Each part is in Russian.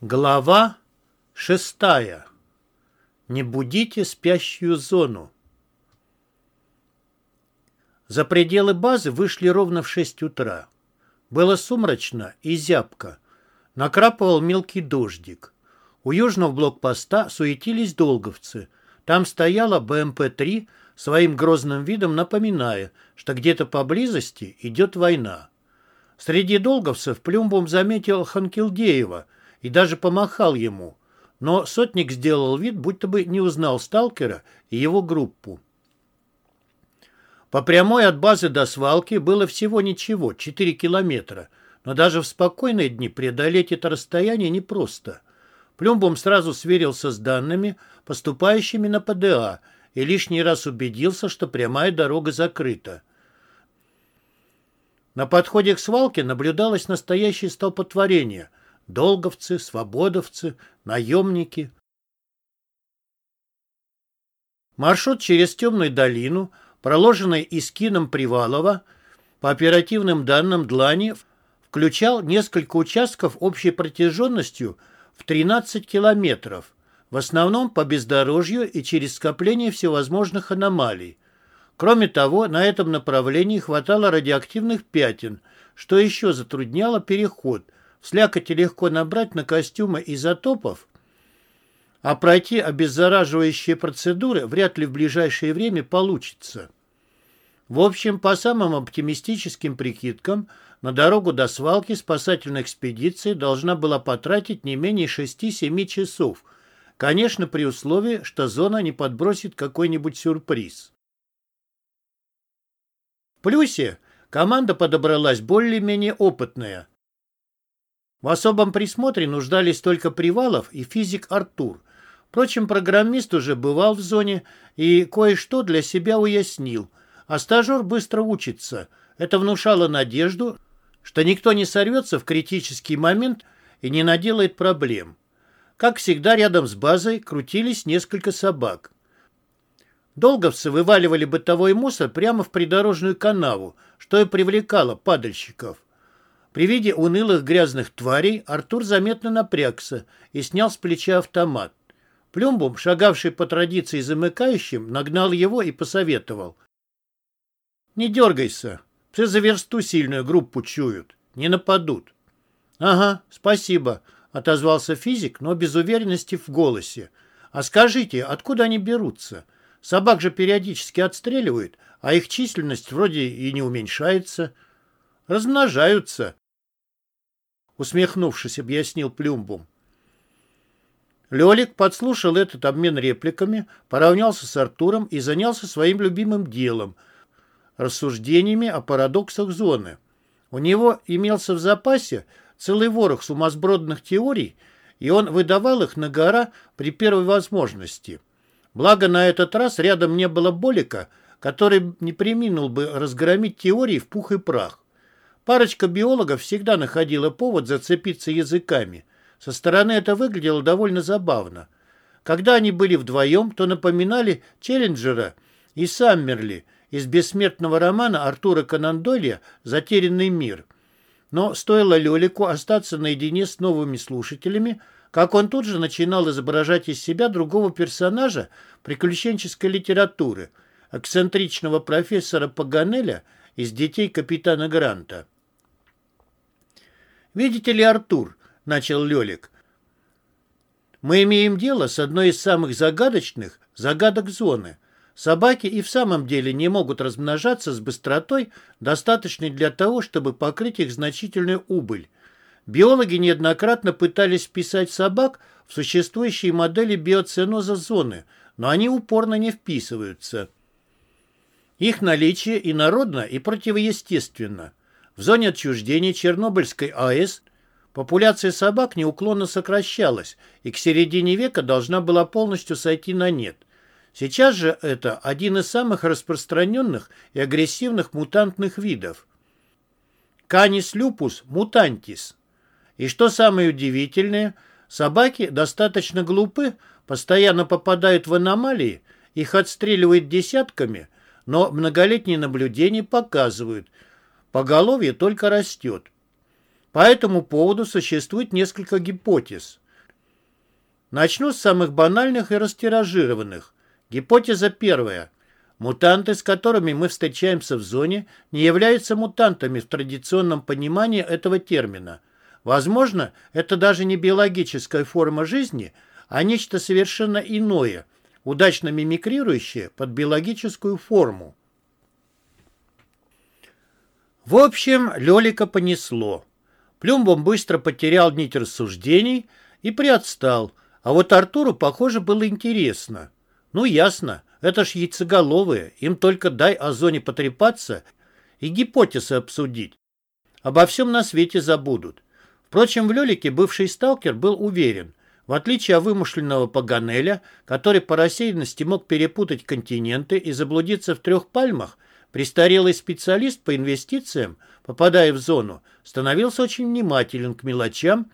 Глава шестая. Не будите спящую зону. За пределы базы вышли ровно в шесть утра. Было сумрачно и зябко. Накрапывал мелкий дождик. У южного блокпоста суетились долговцы. Там стояла БМП-3, своим грозным видом напоминая, что где-то поблизости идет война. Среди долговцев Плюмбом заметил Ханкилдеева – и даже помахал ему. Но сотник сделал вид, будто бы не узнал сталкера и его группу. По прямой от базы до свалки было всего ничего, 4 километра, но даже в спокойные дни преодолеть это расстояние непросто. Плюмбом сразу сверился с данными, поступающими на ПДА, и лишний раз убедился, что прямая дорога закрыта. На подходе к свалке наблюдалось настоящее столпотворение – долговцы, свободовцы, наемники. Маршрут через темную долину, проложенный Искином Привалова, по оперативным данным Длани, включал несколько участков общей протяженностью в 13 километров, в основном по бездорожью и через скопление всевозможных аномалий. Кроме того, на этом направлении хватало радиоактивных пятен, что еще затрудняло переход – слякоти легко набрать на костюмы изотопов, а пройти обеззараживающие процедуры вряд ли в ближайшее время получится. В общем, по самым оптимистическим прикидкам, на дорогу до свалки спасательная экспедиция должна была потратить не менее 6-7 часов, конечно, при условии, что зона не подбросит какой-нибудь сюрприз. В плюсе команда подобралась более-менее опытная, в особом присмотре нуждались только Привалов и физик Артур. Впрочем, программист уже бывал в зоне и кое-что для себя уяснил. А стажер быстро учится. Это внушало надежду, что никто не сорвется в критический момент и не наделает проблем. Как всегда, рядом с базой крутились несколько собак. Долговцы вываливали бытовой мусор прямо в придорожную канаву, что и привлекало падальщиков. При виде унылых грязных тварей Артур заметно напрягся и снял с плеча автомат. Плюмбум, шагавший по традиции замыкающим, нагнал его и посоветовал. «Не дергайся. Все за версту сильную группу чуют. Не нападут». «Ага, спасибо», — отозвался физик, но без уверенности в голосе. «А скажите, откуда они берутся? Собак же периодически отстреливают, а их численность вроде и не уменьшается». «Размножаются», усмехнувшись, объяснил Плюмбум. Лёлик подслушал этот обмен репликами, поравнялся с Артуром и занялся своим любимым делом – рассуждениями о парадоксах зоны. У него имелся в запасе целый ворох сумасбродных теорий, и он выдавал их на гора при первой возможности. Благо на этот раз рядом не было Болика, который не приминул бы разгромить теории в пух и прах. Парочка биологов всегда находила повод зацепиться языками. Со стороны это выглядело довольно забавно. Когда они были вдвоем, то напоминали Челленджера и Саммерли из бессмертного романа Артура Конан Дойля «Затерянный мир». Но стоило Лелику остаться наедине с новыми слушателями, как он тут же начинал изображать из себя другого персонажа приключенческой литературы, эксцентричного профессора Паганеля из «Детей капитана Гранта». «Видите ли, Артур», — начал Лелик, — «мы имеем дело с одной из самых загадочных загадок зоны. Собаки и в самом деле не могут размножаться с быстротой, достаточной для того, чтобы покрыть их значительную убыль. Биологи неоднократно пытались вписать собак в существующие модели биоценоза зоны, но они упорно не вписываются. Их наличие инородно и противоестественно. В зоне отчуждения Чернобыльской АЭС популяция собак неуклонно сокращалась и к середине века должна была полностью сойти на нет. Сейчас же это один из самых распространенных и агрессивных мутантных видов. Lupus mutantis. И что самое удивительное, собаки достаточно глупы, постоянно попадают в аномалии, их отстреливают десятками, но многолетние наблюдения показывают – Поголовье только растет. По этому поводу существует несколько гипотез. Начну с самых банальных и растиражированных. Гипотеза первая. Мутанты, с которыми мы встречаемся в зоне, не являются мутантами в традиционном понимании этого термина. Возможно, это даже не биологическая форма жизни, а нечто совершенно иное, удачно мимикрирующее под биологическую форму. В общем, Лёлика понесло. Плюмбом быстро потерял нить рассуждений и приотстал, а вот Артуру, похоже, было интересно. Ну, ясно, это ж яйцеголовые, им только дай о зоне потрепаться и гипотезы обсудить. Обо всем на свете забудут. Впрочем, в Лёлике бывший сталкер был уверен, в отличие от вымышленного Паганеля, который по рассеянности мог перепутать континенты и заблудиться в трех пальмах, престарелый специалист по инвестициям, попадая в зону, становился очень внимателен к мелочам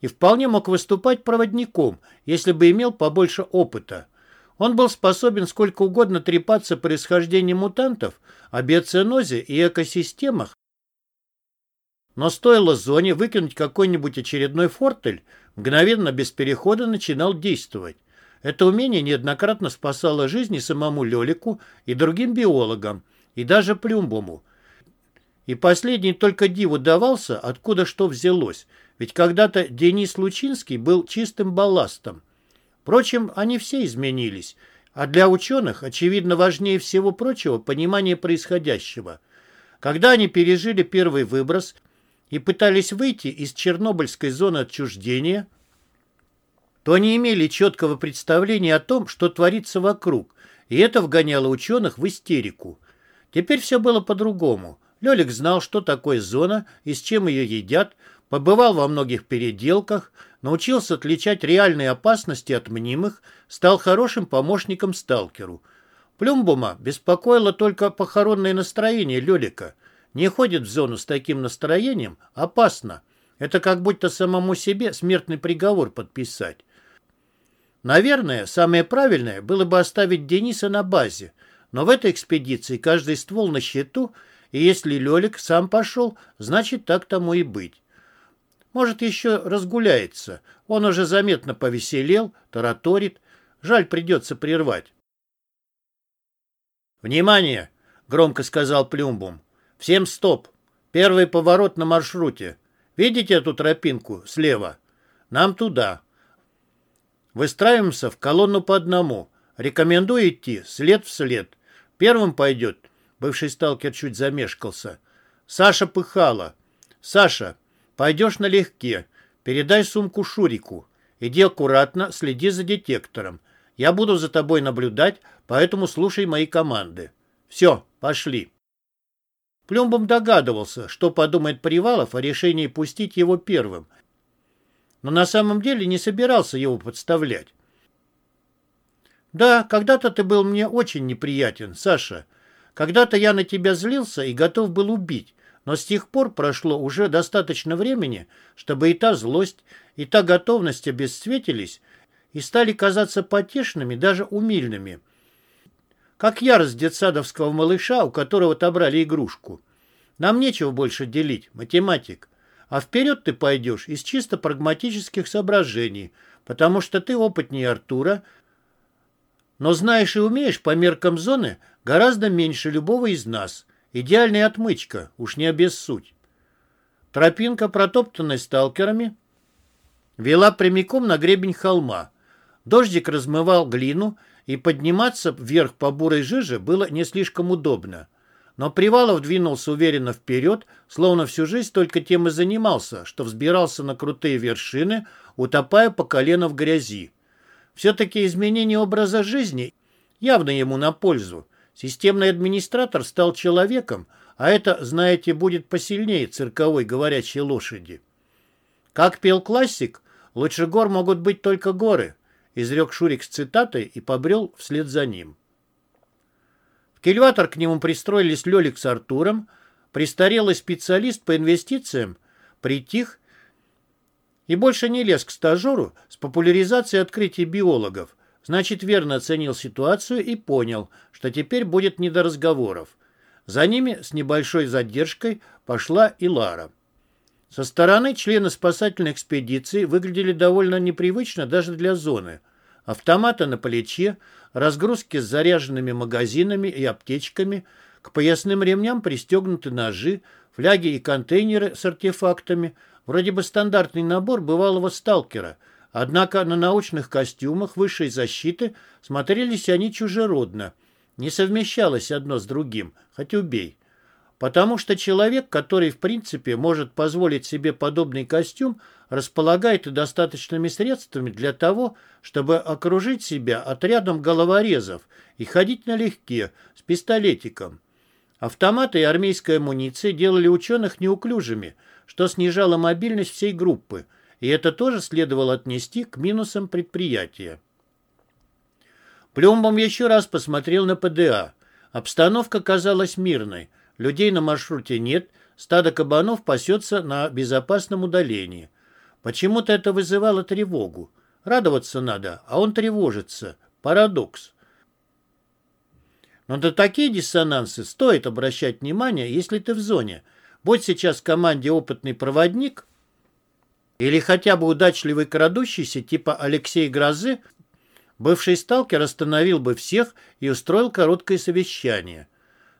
и вполне мог выступать проводником, если бы имел побольше опыта. Он был способен сколько угодно трепаться о происхождении мутантов, о биоценозе и экосистемах, но стоило зоне выкинуть какой-нибудь очередной фортель, мгновенно без перехода начинал действовать. Это умение неоднократно спасало жизни самому Лелику и другим биологам, и даже Плюмбому. И последний только диву давался, откуда что взялось, ведь когда-то Денис Лучинский был чистым балластом. Впрочем, они все изменились, а для ученых, очевидно, важнее всего прочего понимание происходящего. Когда они пережили первый выброс – и пытались выйти из Чернобыльской зоны отчуждения, то они имели четкого представления о том, что творится вокруг, и это вгоняло ученых в истерику. Теперь все было по-другому. Лелик знал, что такое зона и с чем ее едят, побывал во многих переделках, научился отличать реальные опасности от мнимых, стал хорошим помощником сталкеру. Плюмбума беспокоило только похоронное настроение Лелика – не ходит в зону с таким настроением опасно. Это как будто самому себе смертный приговор подписать. Наверное, самое правильное было бы оставить Дениса на базе, но в этой экспедиции каждый ствол на счету, и если Лелик сам пошел, значит так тому и быть. Может, еще разгуляется. Он уже заметно повеселел, тараторит. Жаль, придется прервать. «Внимание!» — громко сказал Плюмбум. Всем стоп. Первый поворот на маршруте. Видите эту тропинку слева? Нам туда. Выстраиваемся в колонну по одному. Рекомендую идти след в след. Первым пойдет. Бывший сталкер чуть замешкался. Саша Пыхала. Саша, пойдешь налегке. Передай сумку Шурику. Иди аккуратно, следи за детектором. Я буду за тобой наблюдать, поэтому слушай мои команды. Все, пошли. Плюмбом догадывался, что подумает Привалов о решении пустить его первым, но на самом деле не собирался его подставлять. «Да, когда-то ты был мне очень неприятен, Саша. Когда-то я на тебя злился и готов был убить, но с тех пор прошло уже достаточно времени, чтобы и та злость, и та готовность обесцветились и стали казаться потешными, даже умильными» как ярость детсадовского малыша, у которого отобрали игрушку. Нам нечего больше делить, математик. А вперед ты пойдешь из чисто прагматических соображений, потому что ты опытнее Артура, но знаешь и умеешь по меркам зоны гораздо меньше любого из нас. Идеальная отмычка, уж не обессудь. Тропинка, протоптанная сталкерами, вела прямиком на гребень холма. Дождик размывал глину, и подниматься вверх по бурой жиже было не слишком удобно. Но Привалов двинулся уверенно вперед, словно всю жизнь только тем и занимался, что взбирался на крутые вершины, утопая по колено в грязи. Все-таки изменение образа жизни явно ему на пользу. Системный администратор стал человеком, а это, знаете, будет посильнее цирковой говорящей лошади. Как пел классик, лучше гор могут быть только горы – изрек Шурик с цитатой и побрел вслед за ним. В кильватор к нему пристроились Лелик с Артуром, престарелый специалист по инвестициям, притих и больше не лез к стажеру с популяризацией открытий биологов, значит, верно оценил ситуацию и понял, что теперь будет не до разговоров. За ними с небольшой задержкой пошла и Лара. Со стороны члены спасательной экспедиции выглядели довольно непривычно даже для зоны. Автоматы на плече, разгрузки с заряженными магазинами и аптечками, к поясным ремням пристегнуты ножи, фляги и контейнеры с артефактами, вроде бы стандартный набор бывалого сталкера, однако на научных костюмах высшей защиты смотрелись они чужеродно, не совмещалось одно с другим, хоть убей. Потому что человек, который в принципе может позволить себе подобный костюм, располагает достаточными средствами для того, чтобы окружить себя отрядом головорезов и ходить налегке, с пистолетиком. Автоматы и армейская амуниция делали ученых неуклюжими, что снижало мобильность всей группы, и это тоже следовало отнести к минусам предприятия. Плюмбом еще раз посмотрел на ПДА. Обстановка казалась мирной – Людей на маршруте нет, стадо кабанов пасется на безопасном удалении. Почему-то это вызывало тревогу. Радоваться надо, а он тревожится. Парадокс. Но на такие диссонансы стоит обращать внимание, если ты в зоне. Будь сейчас в команде опытный проводник или хотя бы удачливый крадущийся типа Алексей Грозы, бывший сталкер остановил бы всех и устроил короткое совещание –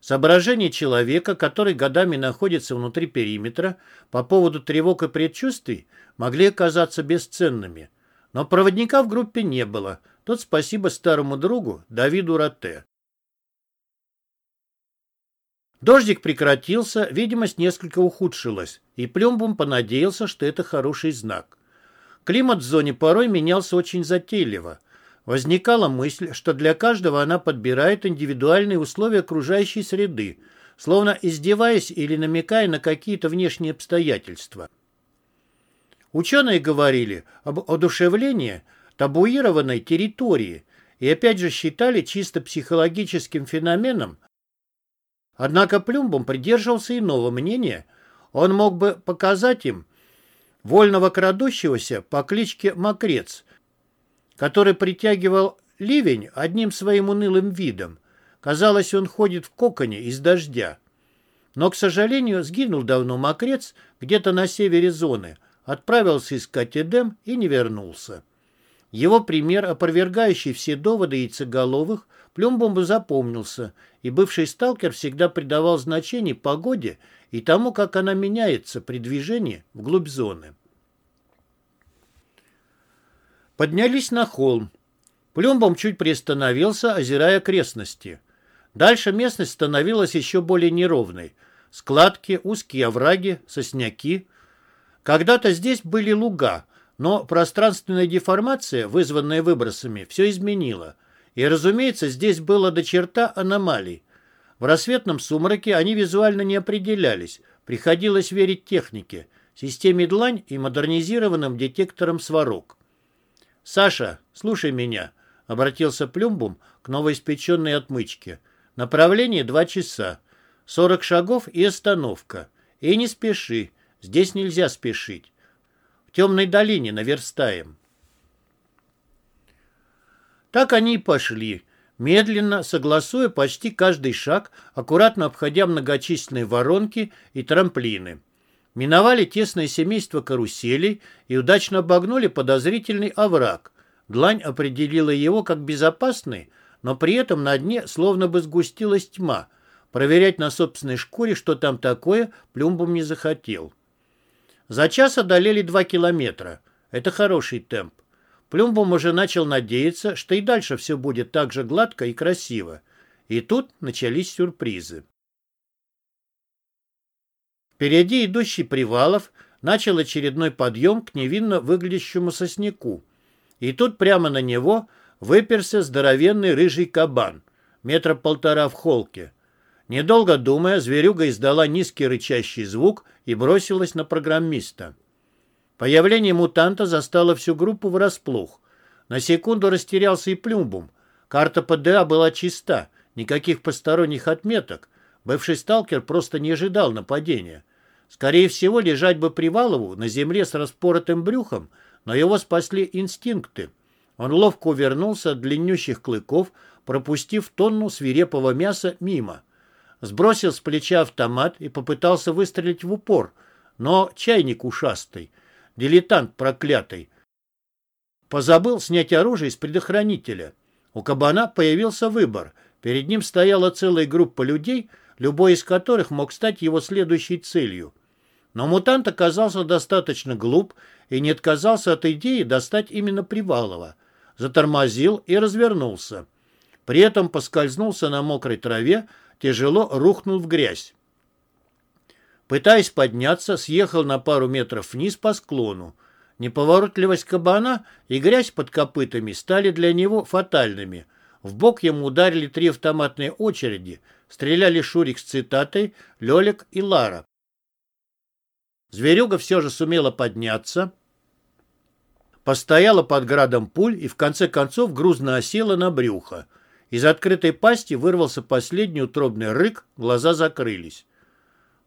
Соображения человека, который годами находится внутри периметра, по поводу тревог и предчувствий, могли оказаться бесценными. Но проводника в группе не было. Тот спасибо старому другу Давиду Роте. Дождик прекратился, видимость несколько ухудшилась, и Плюмбум понадеялся, что это хороший знак. Климат в зоне порой менялся очень затейливо. Возникала мысль, что для каждого она подбирает индивидуальные условия окружающей среды, словно издеваясь или намекая на какие-то внешние обстоятельства. Ученые говорили об одушевлении табуированной территории и опять же считали чисто психологическим феноменом. Однако Плюмбом придерживался иного мнения. Он мог бы показать им вольного крадущегося по кличке Макрец – который притягивал ливень одним своим унылым видом. Казалось, он ходит в коконе из дождя. Но, к сожалению, сгинул давно мокрец где-то на севере зоны, отправился искать Эдем и не вернулся. Его пример, опровергающий все доводы яйцеголовых, Плюмбомбу запомнился, и бывший сталкер всегда придавал значение погоде и тому, как она меняется при движении вглубь зоны. Поднялись на холм. Плюмбом чуть приостановился, озирая окрестности. Дальше местность становилась еще более неровной. Складки, узкие овраги, сосняки. Когда-то здесь были луга, но пространственная деформация, вызванная выбросами, все изменила. И, разумеется, здесь было до черта аномалий. В рассветном сумраке они визуально не определялись, приходилось верить технике, системе длань и модернизированным детекторам сварок. «Саша, слушай меня», — обратился Плюмбум к новоиспеченной отмычке. «Направление два часа. Сорок шагов и остановка. И не спеши. Здесь нельзя спешить. В темной долине наверстаем». Так они и пошли, медленно, согласуя почти каждый шаг, аккуратно обходя многочисленные воронки и трамплины. Миновали тесное семейство каруселей и удачно обогнули подозрительный овраг. Длань определила его как безопасный, но при этом на дне словно бы сгустилась тьма. Проверять на собственной шкуре, что там такое, Плюмбом не захотел. За час одолели два километра. Это хороший темп. Плюмбом уже начал надеяться, что и дальше все будет так же гладко и красиво. И тут начались сюрпризы. Впереди идущий Привалов начал очередной подъем к невинно выглядящему сосняку. И тут прямо на него выперся здоровенный рыжий кабан, метра полтора в холке. Недолго думая, зверюга издала низкий рычащий звук и бросилась на программиста. Появление мутанта застало всю группу врасплох. На секунду растерялся и Плюмбум. Карта ПДА была чиста, никаких посторонних отметок, Бывший сталкер просто не ожидал нападения. Скорее всего, лежать бы Привалову на земле с распоротым брюхом, но его спасли инстинкты. Он ловко увернулся от длиннющих клыков, пропустив тонну свирепого мяса мимо. Сбросил с плеча автомат и попытался выстрелить в упор, но чайник ушастый, дилетант проклятый. Позабыл снять оружие из предохранителя. У кабана появился выбор. Перед ним стояла целая группа людей, любой из которых мог стать его следующей целью. Но мутант оказался достаточно глуп и не отказался от идеи достать именно Привалова. Затормозил и развернулся. При этом поскользнулся на мокрой траве, тяжело рухнул в грязь. Пытаясь подняться, съехал на пару метров вниз по склону. Неповоротливость кабана и грязь под копытами стали для него фатальными. В бок ему ударили три автоматные очереди. Стреляли Шурик с цитатой, Лёлик и Лара. Зверюга все же сумела подняться, постояла под градом пуль и в конце концов грузно осела на брюхо. Из открытой пасти вырвался последний утробный рык, глаза закрылись.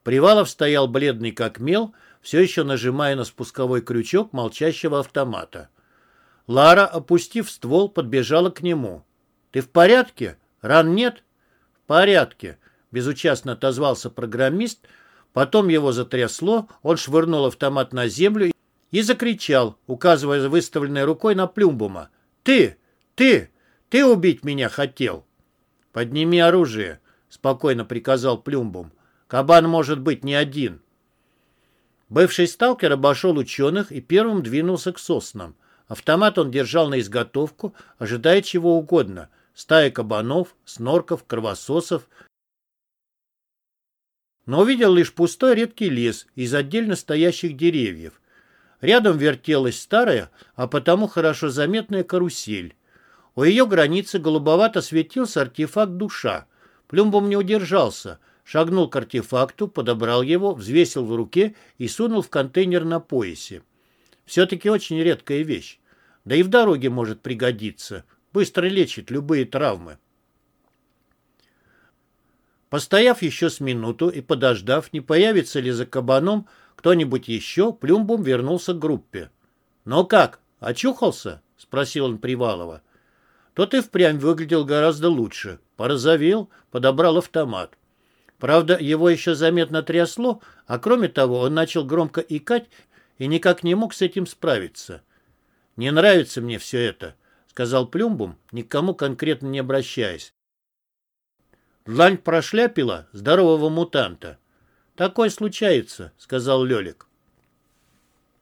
Привалов стоял бледный как мел, все еще нажимая на спусковой крючок молчащего автомата. Лара, опустив ствол, подбежала к нему. «Ты в порядке? Ран нет?» «В порядке», — безучастно отозвался программист. Потом его затрясло, он швырнул автомат на землю и закричал, указывая выставленной рукой на Плюмбума. «Ты! Ты! Ты убить меня хотел!» «Подними оружие», — спокойно приказал Плюмбум. «Кабан может быть не один». Бывший сталкер обошел ученых и первым двинулся к соснам. Автомат он держал на изготовку, ожидая чего угодно. Стая кабанов, снорков, кровососов. Но увидел лишь пустой редкий лес из отдельно стоящих деревьев. Рядом вертелась старая, а потому хорошо заметная карусель. У ее границы голубовато светился артефакт душа. Плюмбом не удержался — шагнул к артефакту, подобрал его, взвесил в руке и сунул в контейнер на поясе. Все-таки очень редкая вещь. Да и в дороге может пригодиться. Быстро лечит любые травмы. Постояв еще с минуту и подождав, не появится ли за кабаном кто-нибудь еще, Плюмбум вернулся к группе. «Ну как, очухался?» — спросил он Привалова. Тот и впрямь выглядел гораздо лучше. Порозовел, подобрал автомат. Правда, его еще заметно трясло, а кроме того, он начал громко икать и никак не мог с этим справиться. «Не нравится мне все это», — сказал Плюмбум, никому конкретно не обращаясь. Длань прошляпила здорового мутанта. «Такое случается», — сказал Лелик.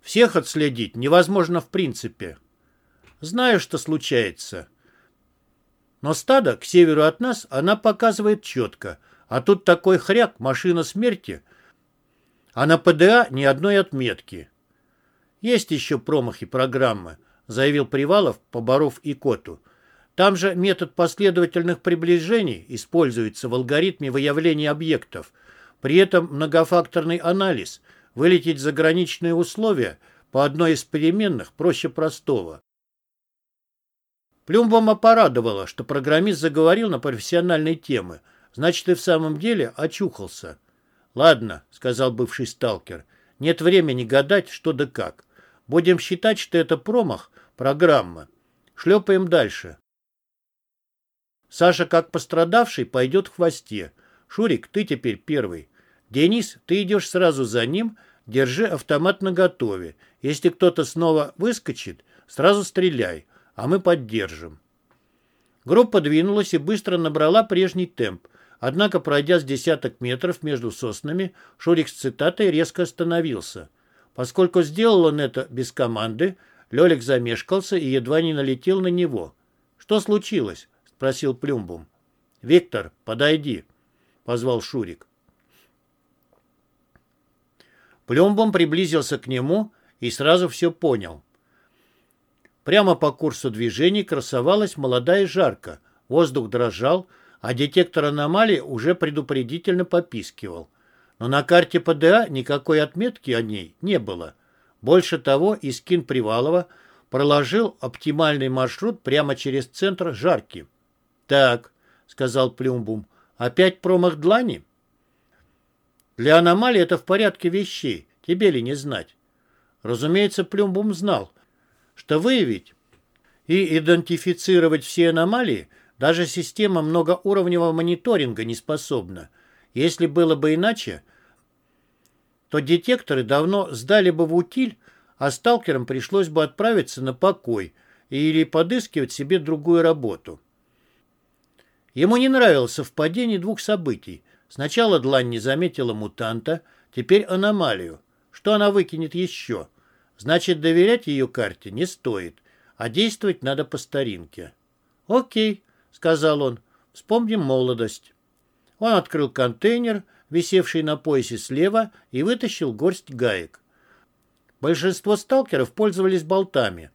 «Всех отследить невозможно в принципе. Знаю, что случается. Но стадо к северу от нас она показывает четко — а тут такой хряк, машина смерти. А на ПДА ни одной отметки. Есть еще промахи программы, заявил Привалов, поборов икоту. Там же метод последовательных приближений используется в алгоритме выявления объектов. При этом многофакторный анализ. Вылететь за граничные условия по одной из переменных проще простого. Плюмбома порадовало, что программист заговорил на профессиональные темы – Значит, и в самом деле очухался. Ладно, сказал бывший сталкер, нет времени гадать, что да как. Будем считать, что это промах, программа. Шлепаем дальше. Саша, как пострадавший, пойдет в хвосте. Шурик, ты теперь первый. Денис, ты идешь сразу за ним, держи автомат наготове. Если кто-то снова выскочит, сразу стреляй, а мы поддержим. Группа двинулась и быстро набрала прежний темп. Однако, пройдя с десяток метров между соснами, Шурик с цитатой резко остановился. Поскольку сделал он это без команды, Лелик замешкался и едва не налетел на него. «Что случилось?» — спросил Плюмбум. «Виктор, подойди», — позвал Шурик. Плюмбум приблизился к нему и сразу все понял. Прямо по курсу движений красовалась молодая жарка. Воздух дрожал, а детектор аномалий уже предупредительно попискивал. Но на карте ПДА никакой отметки о ней не было. Больше того, Искин Привалова проложил оптимальный маршрут прямо через центр жарки. «Так», — сказал Плюмбум, — «опять промах длани?» «Для аномалии это в порядке вещей, тебе ли не знать?» Разумеется, Плюмбум знал, что выявить и идентифицировать все аномалии даже система многоуровневого мониторинга не способна. Если было бы иначе, то детекторы давно сдали бы в утиль, а сталкерам пришлось бы отправиться на покой или подыскивать себе другую работу. Ему не нравилось совпадение двух событий. Сначала длань не заметила мутанта, теперь аномалию. Что она выкинет еще? Значит, доверять ее карте не стоит, а действовать надо по старинке. «Окей», — сказал он, — «вспомним молодость». Он открыл контейнер, висевший на поясе слева, и вытащил горсть гаек. Большинство сталкеров пользовались болтами.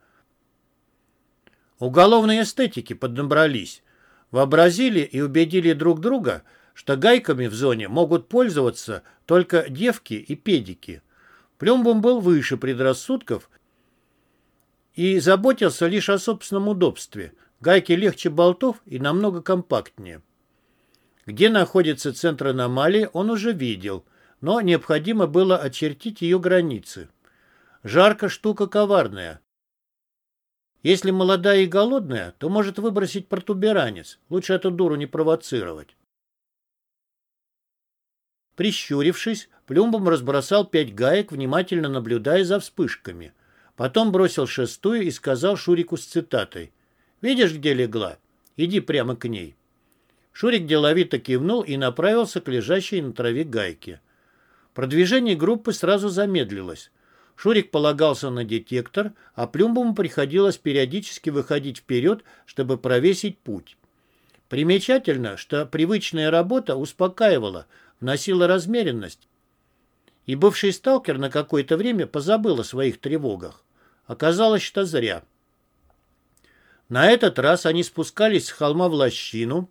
Уголовные эстетики поднабрались, вообразили и убедили друг друга, что гайками в зоне могут пользоваться только девки и педики. Плюмбом был выше предрассудков и заботился лишь о собственном удобстве. Гайки легче болтов и намного компактнее. Где находится центр аномалии, он уже видел, но необходимо было очертить ее границы. Жарко штука коварная. Если молодая и голодная, то может выбросить протуберанец. Лучше эту дуру не провоцировать. Прищурившись, Плюмбом разбросал пять гаек, внимательно наблюдая за вспышками. Потом бросил шестую и сказал Шурику с цитатой. «Видишь, где легла? Иди прямо к ней». Шурик деловито кивнул и направился к лежащей на траве гайке. Продвижение группы сразу замедлилось. Шурик полагался на детектор, а Плюмбому приходилось периодически выходить вперед, чтобы провесить путь. Примечательно, что привычная работа успокаивала, вносила размеренность, и бывший сталкер на какое-то время позабыл о своих тревогах. Оказалось, что зря. На этот раз они спускались с холма в лощину,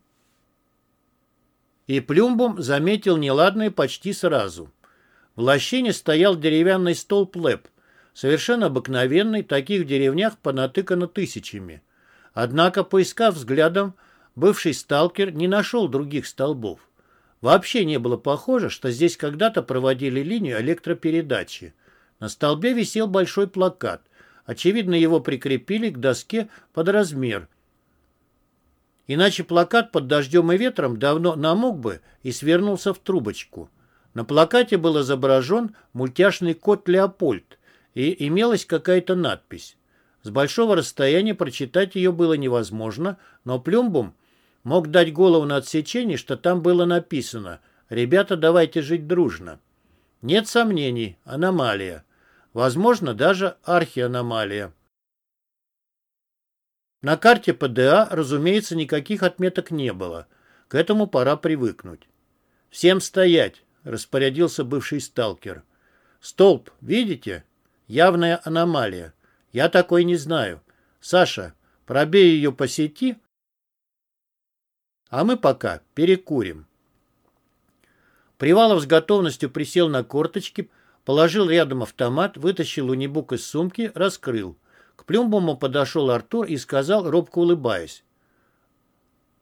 и Плюмбом заметил неладное почти сразу. В лощине стоял деревянный столб лэп, совершенно обыкновенный, таких в деревнях понатыкано тысячами. Однако, поискав взглядом, бывший сталкер не нашел других столбов. Вообще не было похоже, что здесь когда-то проводили линию электропередачи. На столбе висел большой плакат. Очевидно, его прикрепили к доске под размер – Иначе плакат под дождем и ветром давно намок бы и свернулся в трубочку. На плакате был изображен мультяшный кот Леопольд, и имелась какая-то надпись. С большого расстояния прочитать ее было невозможно, но Плюмбум мог дать голову на отсечение, что там было написано «Ребята, давайте жить дружно». Нет сомнений, аномалия. Возможно, даже архианомалия. На карте ПДА, разумеется, никаких отметок не было. К этому пора привыкнуть. «Всем стоять!» — распорядился бывший сталкер. «Столб, видите? Явная аномалия. Я такой не знаю. Саша, пробей ее по сети, а мы пока перекурим». Привалов с готовностью присел на корточки, положил рядом автомат, вытащил унибук из сумки, раскрыл. К Плюмбому подошел Артур и сказал, робко улыбаясь.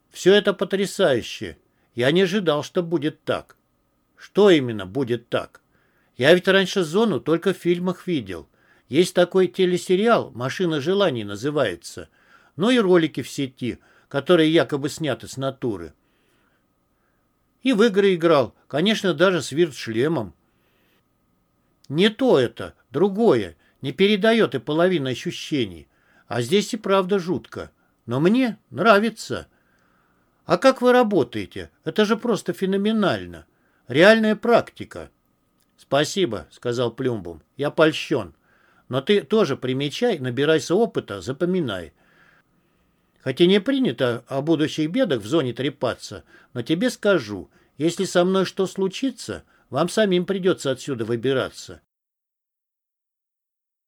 «Все это потрясающе. Я не ожидал, что будет так». «Что именно будет так?» «Я ведь раньше зону только в фильмах видел. Есть такой телесериал «Машина желаний» называется. Ну и ролики в сети, которые якобы сняты с натуры. И в игры играл, конечно, даже с вирт-шлемом. Не то это, другое не передает и половины ощущений. А здесь и правда жутко. Но мне нравится. А как вы работаете? Это же просто феноменально. Реальная практика. Спасибо, сказал Плюмбум. Я польщен. Но ты тоже примечай, набирайся опыта, запоминай. Хотя не принято о будущих бедах в зоне трепаться, но тебе скажу, если со мной что случится, вам самим придется отсюда выбираться.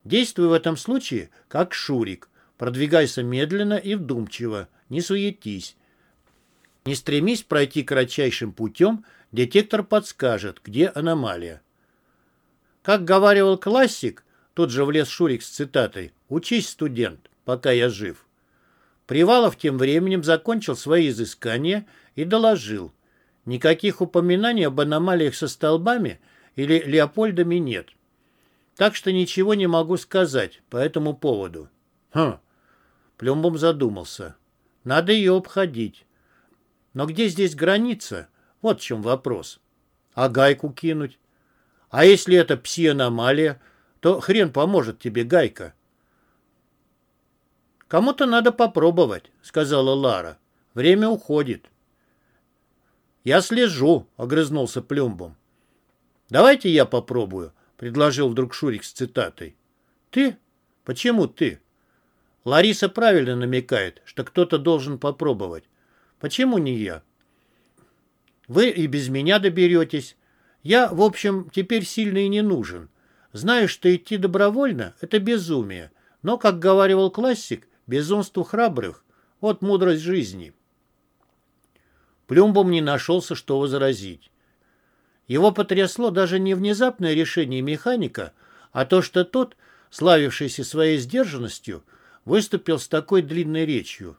Действуй в этом случае как Шурик. Продвигайся медленно и вдумчиво, не суетись. Не стремись пройти кратчайшим путем, детектор подскажет, где аномалия. Как говаривал классик, тут же влез Шурик с цитатой «Учись, студент, пока я жив». Привалов тем временем закончил свои изыскания и доложил. Никаких упоминаний об аномалиях со столбами или Леопольдами нет. Так что ничего не могу сказать по этому поводу. Хм. Плюмбом задумался. Надо ее обходить. Но где здесь граница? Вот в чем вопрос. А гайку кинуть? А если это пси-аномалия, то хрен поможет тебе гайка. «Кому-то надо попробовать», — сказала Лара. «Время уходит». «Я слежу», — огрызнулся Плюмбом. «Давайте я попробую», — предложил вдруг Шурик с цитатой. «Ты? Почему ты?» Лариса правильно намекает, что кто-то должен попробовать. Почему не я? Вы и без меня доберетесь. Я, в общем, теперь сильно и не нужен. Знаю, что идти добровольно — это безумие. Но, как говаривал классик, безумству храбрых — вот мудрость жизни. Плюмбом не нашелся, что возразить. Его потрясло даже не внезапное решение механика, а то, что тот, славившийся своей сдержанностью, выступил с такой длинной речью.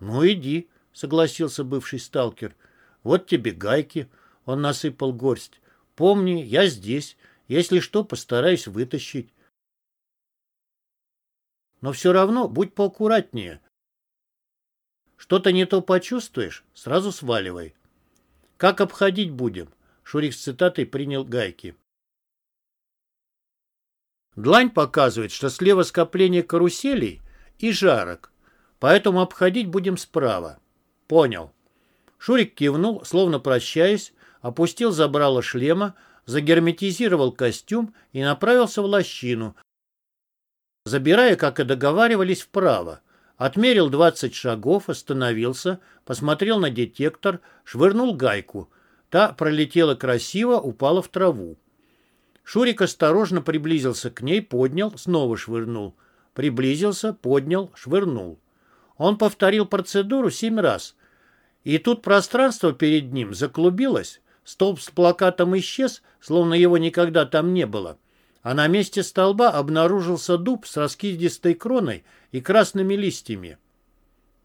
«Ну, иди», — согласился бывший сталкер. «Вот тебе гайки», — он насыпал горсть. «Помни, я здесь. Если что, постараюсь вытащить. Но все равно будь поаккуратнее. Что-то не то почувствуешь, сразу сваливай. Как обходить будем? Шурик с цитатой принял гайки. Длань показывает, что слева скопление каруселей и жарок, поэтому обходить будем справа. Понял. Шурик кивнул, словно прощаясь, опустил забрало шлема, загерметизировал костюм и направился в лощину, забирая, как и договаривались, вправо. Отмерил 20 шагов, остановился, посмотрел на детектор, швырнул гайку. Та пролетела красиво, упала в траву. Шурик осторожно приблизился к ней, поднял, снова швырнул. Приблизился, поднял, швырнул. Он повторил процедуру семь раз. И тут пространство перед ним заклубилось, столб с плакатом исчез, словно его никогда там не было а на месте столба обнаружился дуб с раскидистой кроной и красными листьями.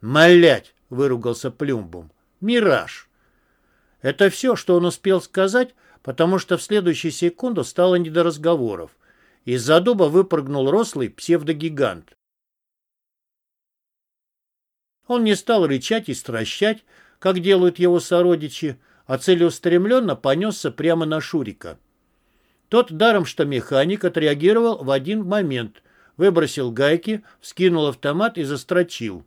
«Малять!» — выругался Плюмбум. «Мираж!» Это все, что он успел сказать, потому что в следующую секунду стало не до разговоров. Из-за дуба выпрыгнул рослый псевдогигант. Он не стал рычать и стращать, как делают его сородичи, а целеустремленно понесся прямо на Шурика. Тот, даром что механик, отреагировал в один момент, выбросил гайки, вскинул автомат и застрочил.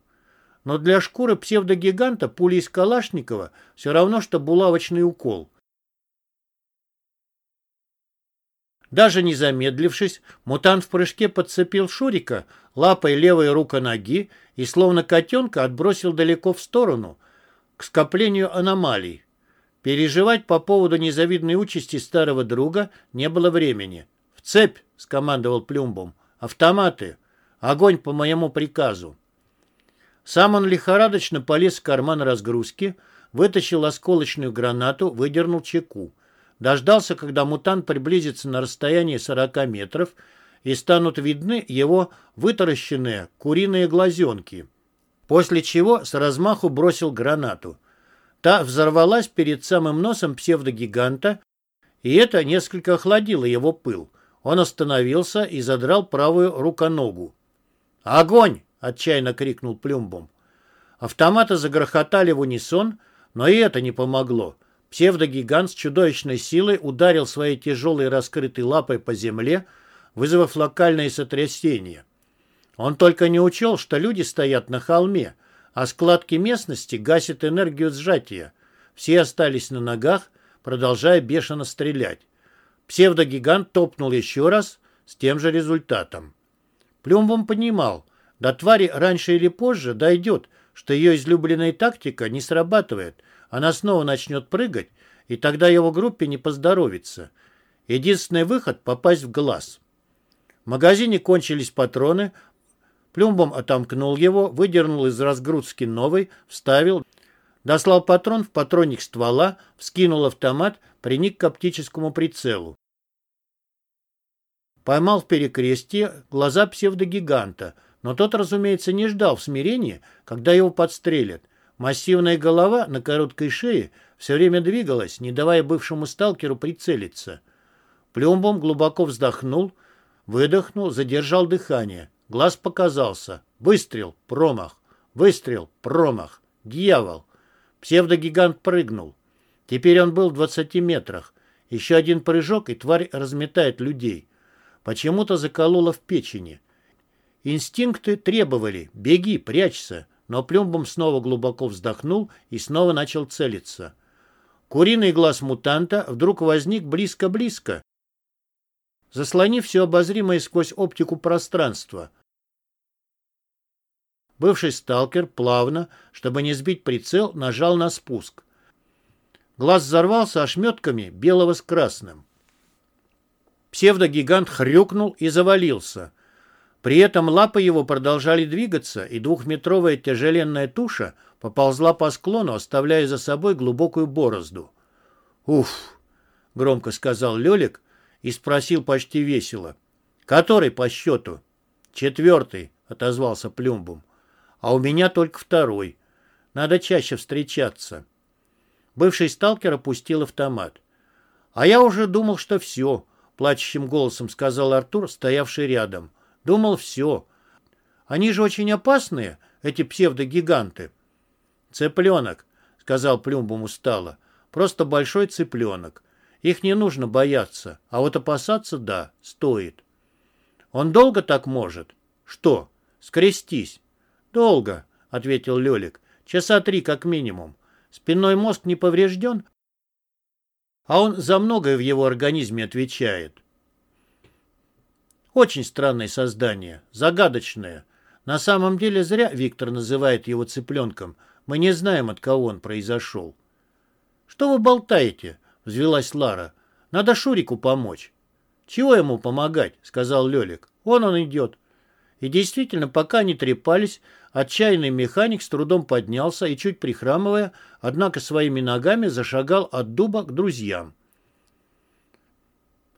Но для шкуры псевдогиганта пули из Калашникова все равно, что булавочный укол. Даже не замедлившись, мутант в прыжке подцепил Шурика лапой левой рука ноги и, словно котенка, отбросил далеко в сторону, к скоплению аномалий. Переживать по поводу незавидной участи старого друга не было времени. «В цепь!» — скомандовал Плюмбом. «Автоматы! Огонь по моему приказу!» Сам он лихорадочно полез в карман разгрузки, вытащил осколочную гранату, выдернул чеку. Дождался, когда мутант приблизится на расстояние 40 метров и станут видны его вытаращенные куриные глазенки. После чего с размаху бросил гранату. Та взорвалась перед самым носом псевдогиганта, и это несколько охладило его пыл. Он остановился и задрал правую руконогу. «Огонь!» — отчаянно крикнул Плюмбом. Автоматы загрохотали в унисон, но и это не помогло. Псевдогигант с чудовищной силой ударил своей тяжелой раскрытой лапой по земле, вызвав локальное сотрясение. Он только не учел, что люди стоят на холме, а складки местности гасят энергию сжатия. Все остались на ногах, продолжая бешено стрелять. Псевдогигант топнул еще раз с тем же результатом. Плюмбом понимал, до твари раньше или позже дойдет, что ее излюбленная тактика не срабатывает, она снова начнет прыгать, и тогда его группе не поздоровится. Единственный выход — попасть в глаз. В магазине кончились патроны, Плюмбом отомкнул его, выдернул из разгрузки новый, вставил, дослал патрон в патронник ствола, вскинул автомат, приник к оптическому прицелу. Поймал в перекрестие глаза псевдогиганта, но тот, разумеется, не ждал в смирении, когда его подстрелят. Массивная голова на короткой шее все время двигалась, не давая бывшему сталкеру прицелиться. Плюмбом глубоко вздохнул, выдохнул, задержал дыхание. Глаз показался. Выстрел, промах. Выстрел, промах. Дьявол. Псевдогигант прыгнул. Теперь он был в двадцати метрах. Еще один прыжок, и тварь разметает людей. Почему-то заколола в печени. Инстинкты требовали «беги, прячься», но Плюмбом снова глубоко вздохнул и снова начал целиться. Куриный глаз мутанта вдруг возник близко-близко, заслонив все обозримое сквозь оптику пространства. Бывший сталкер плавно, чтобы не сбить прицел, нажал на спуск. Глаз взорвался ошметками белого с красным. Псевдогигант хрюкнул и завалился. При этом лапы его продолжали двигаться, и двухметровая тяжеленная туша поползла по склону, оставляя за собой глубокую борозду. «Уф!» — громко сказал Лелик и спросил почти весело. «Который по счету?» «Четвертый», — отозвался Плюмбум. «А у меня только второй. Надо чаще встречаться». Бывший сталкер опустил автомат. «А я уже думал, что все», — плачущим голосом сказал Артур, стоявший рядом. «Думал, все. Они же очень опасные, эти псевдогиганты». «Цыпленок», — сказал Плюмбум устало. «Просто большой цыпленок. Их не нужно бояться, а вот опасаться, да, стоит. Он долго так может? Что? Скрестись? Долго, ответил Лелик. Часа три как минимум. Спинной мозг не поврежден, а он за многое в его организме отвечает. Очень странное создание, загадочное. На самом деле зря Виктор называет его цыпленком. Мы не знаем, от кого он произошел. Что вы болтаете? — взвелась Лара. «Надо Шурику помочь». «Чего ему помогать?» — сказал Лелик. «Вон он идет». И действительно, пока они трепались, отчаянный механик с трудом поднялся и, чуть прихрамывая, однако своими ногами зашагал от дуба к друзьям.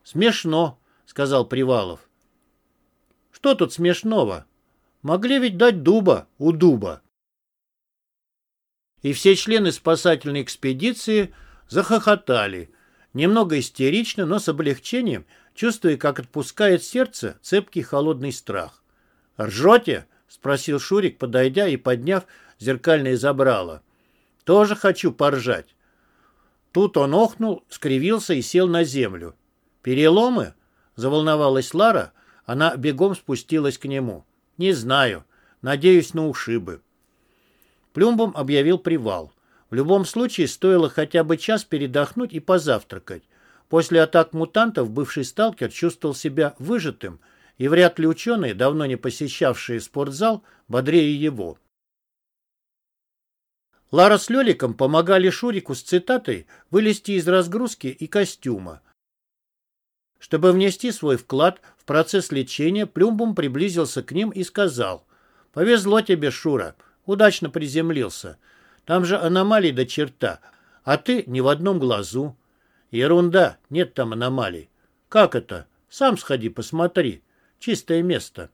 «Смешно», — сказал Привалов. «Что тут смешного? Могли ведь дать дуба у дуба». И все члены спасательной экспедиции — захохотали. Немного истерично, но с облегчением, чувствуя, как отпускает сердце цепкий холодный страх. «Ржете?» — спросил Шурик, подойдя и подняв зеркальное забрало. «Тоже хочу поржать». Тут он охнул, скривился и сел на землю. «Переломы?» — заволновалась Лара. Она бегом спустилась к нему. «Не знаю. Надеюсь на ушибы». Плюмбом объявил привал. В любом случае, стоило хотя бы час передохнуть и позавтракать. После атак мутантов бывший сталкер чувствовал себя выжатым, и вряд ли ученые, давно не посещавшие спортзал, бодрее его. Лара с Леликом помогали Шурику с цитатой вылезти из разгрузки и костюма. Чтобы внести свой вклад в процесс лечения, Плюмбум приблизился к ним и сказал, «Повезло тебе, Шура, удачно приземлился. Там же аномалий до черта, а ты ни в одном глазу. Ерунда, нет там аномалий. Как это? Сам сходи, посмотри. Чистое место.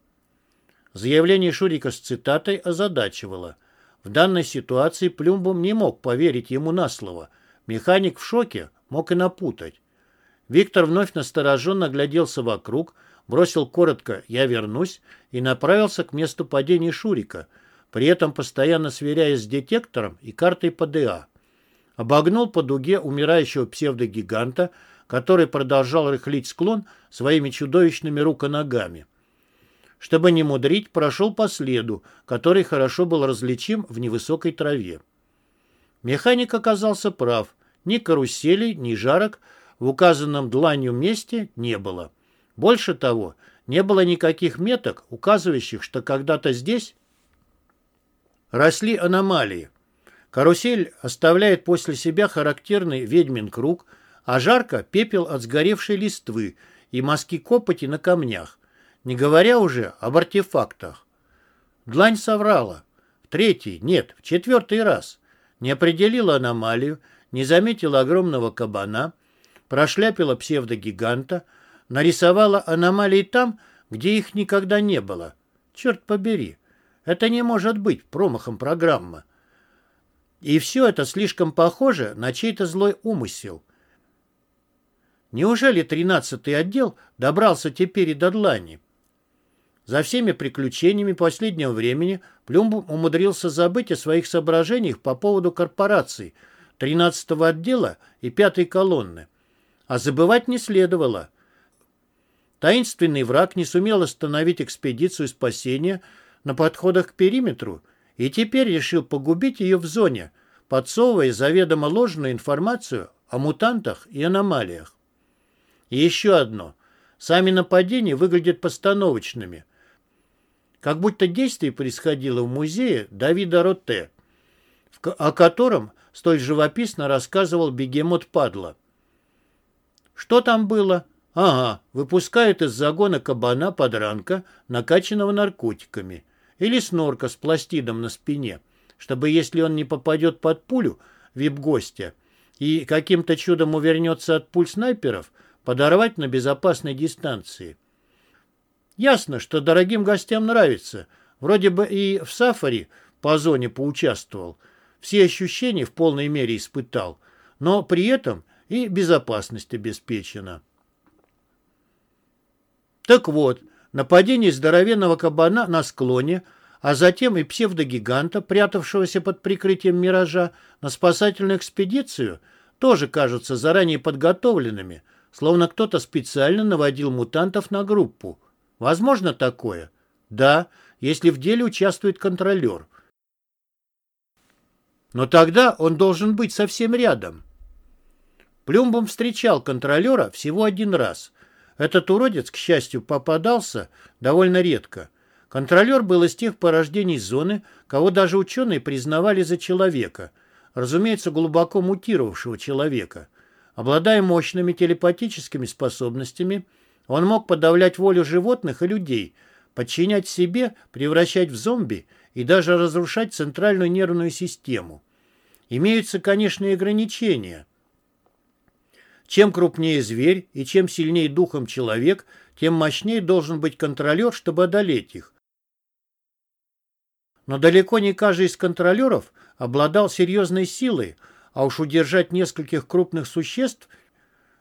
Заявление Шурика с цитатой озадачивало. В данной ситуации Плюмбом не мог поверить ему на слово. Механик в шоке, мог и напутать. Виктор вновь настороженно гляделся вокруг, бросил коротко «я вернусь» и направился к месту падения Шурика – при этом постоянно сверяясь с детектором и картой ПДА. Обогнул по дуге умирающего псевдогиганта, который продолжал рыхлить склон своими чудовищными руконогами. Чтобы не мудрить, прошел по следу, который хорошо был различим в невысокой траве. Механик оказался прав. Ни каруселей, ни жарок в указанном дланью месте не было. Больше того, не было никаких меток, указывающих, что когда-то здесь росли аномалии. Карусель оставляет после себя характерный ведьмин круг, а жарко – пепел от сгоревшей листвы и мазки копоти на камнях, не говоря уже об артефактах. Длань соврала. В третий, нет, в четвертый раз. Не определила аномалию, не заметила огромного кабана, прошляпила псевдогиганта, нарисовала аномалии там, где их никогда не было. Черт побери. Это не может быть промахом программы. И все это слишком похоже на чей-то злой умысел. Неужели тринадцатый отдел добрался теперь и до длани? За всеми приключениями последнего времени Плюмбум умудрился забыть о своих соображениях по поводу корпораций, тринадцатого отдела и пятой колонны. А забывать не следовало. Таинственный враг не сумел остановить экспедицию спасения на подходах к периметру и теперь решил погубить ее в зоне, подсовывая заведомо ложную информацию о мутантах и аномалиях. И еще одно. Сами нападения выглядят постановочными. Как будто действие происходило в музее Давида Ротте, о котором столь живописно рассказывал бегемот Падла. Что там было? Ага, выпускают из загона кабана подранка, накачанного наркотиками, или снорка с пластидом на спине, чтобы, если он не попадет под пулю вип-гостя и каким-то чудом увернется от пуль снайперов, подорвать на безопасной дистанции. Ясно, что дорогим гостям нравится. Вроде бы и в сафари по зоне поучаствовал. Все ощущения в полной мере испытал. Но при этом и безопасность обеспечена. Так вот, нападение здоровенного кабана на склоне, а затем и псевдогиганта, прятавшегося под прикрытием миража, на спасательную экспедицию, тоже кажутся заранее подготовленными, словно кто-то специально наводил мутантов на группу. Возможно такое? Да, если в деле участвует контролер. Но тогда он должен быть совсем рядом. Плюмбом встречал контролера всего один раз. Этот уродец, к счастью, попадался довольно редко. Контролер был из тех порождений зоны, кого даже ученые признавали за человека. Разумеется, глубоко мутировавшего человека. Обладая мощными телепатическими способностями, он мог подавлять волю животных и людей, подчинять себе, превращать в зомби и даже разрушать центральную нервную систему. Имеются, конечно, и ограничения – чем крупнее зверь и чем сильнее духом человек, тем мощнее должен быть контролер, чтобы одолеть их. Но далеко не каждый из контролеров обладал серьезной силой, а уж удержать нескольких крупных существ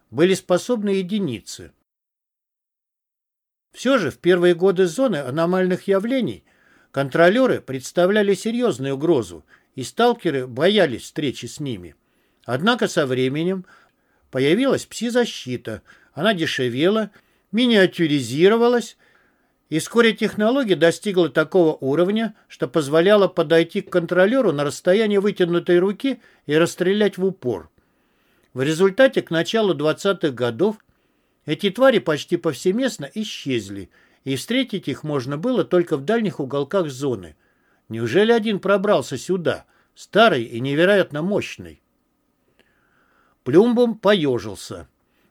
были способны единицы. Все же в первые годы зоны аномальных явлений контролеры представляли серьезную угрозу, и сталкеры боялись встречи с ними. Однако со временем Появилась пси-защита. Она дешевела, миниатюризировалась, и вскоре технология достигла такого уровня, что позволяла подойти к контролеру на расстояние вытянутой руки и расстрелять в упор. В результате к началу 20-х годов эти твари почти повсеместно исчезли, и встретить их можно было только в дальних уголках зоны. Неужели один пробрался сюда, старый и невероятно мощный? Плюмбом поежился.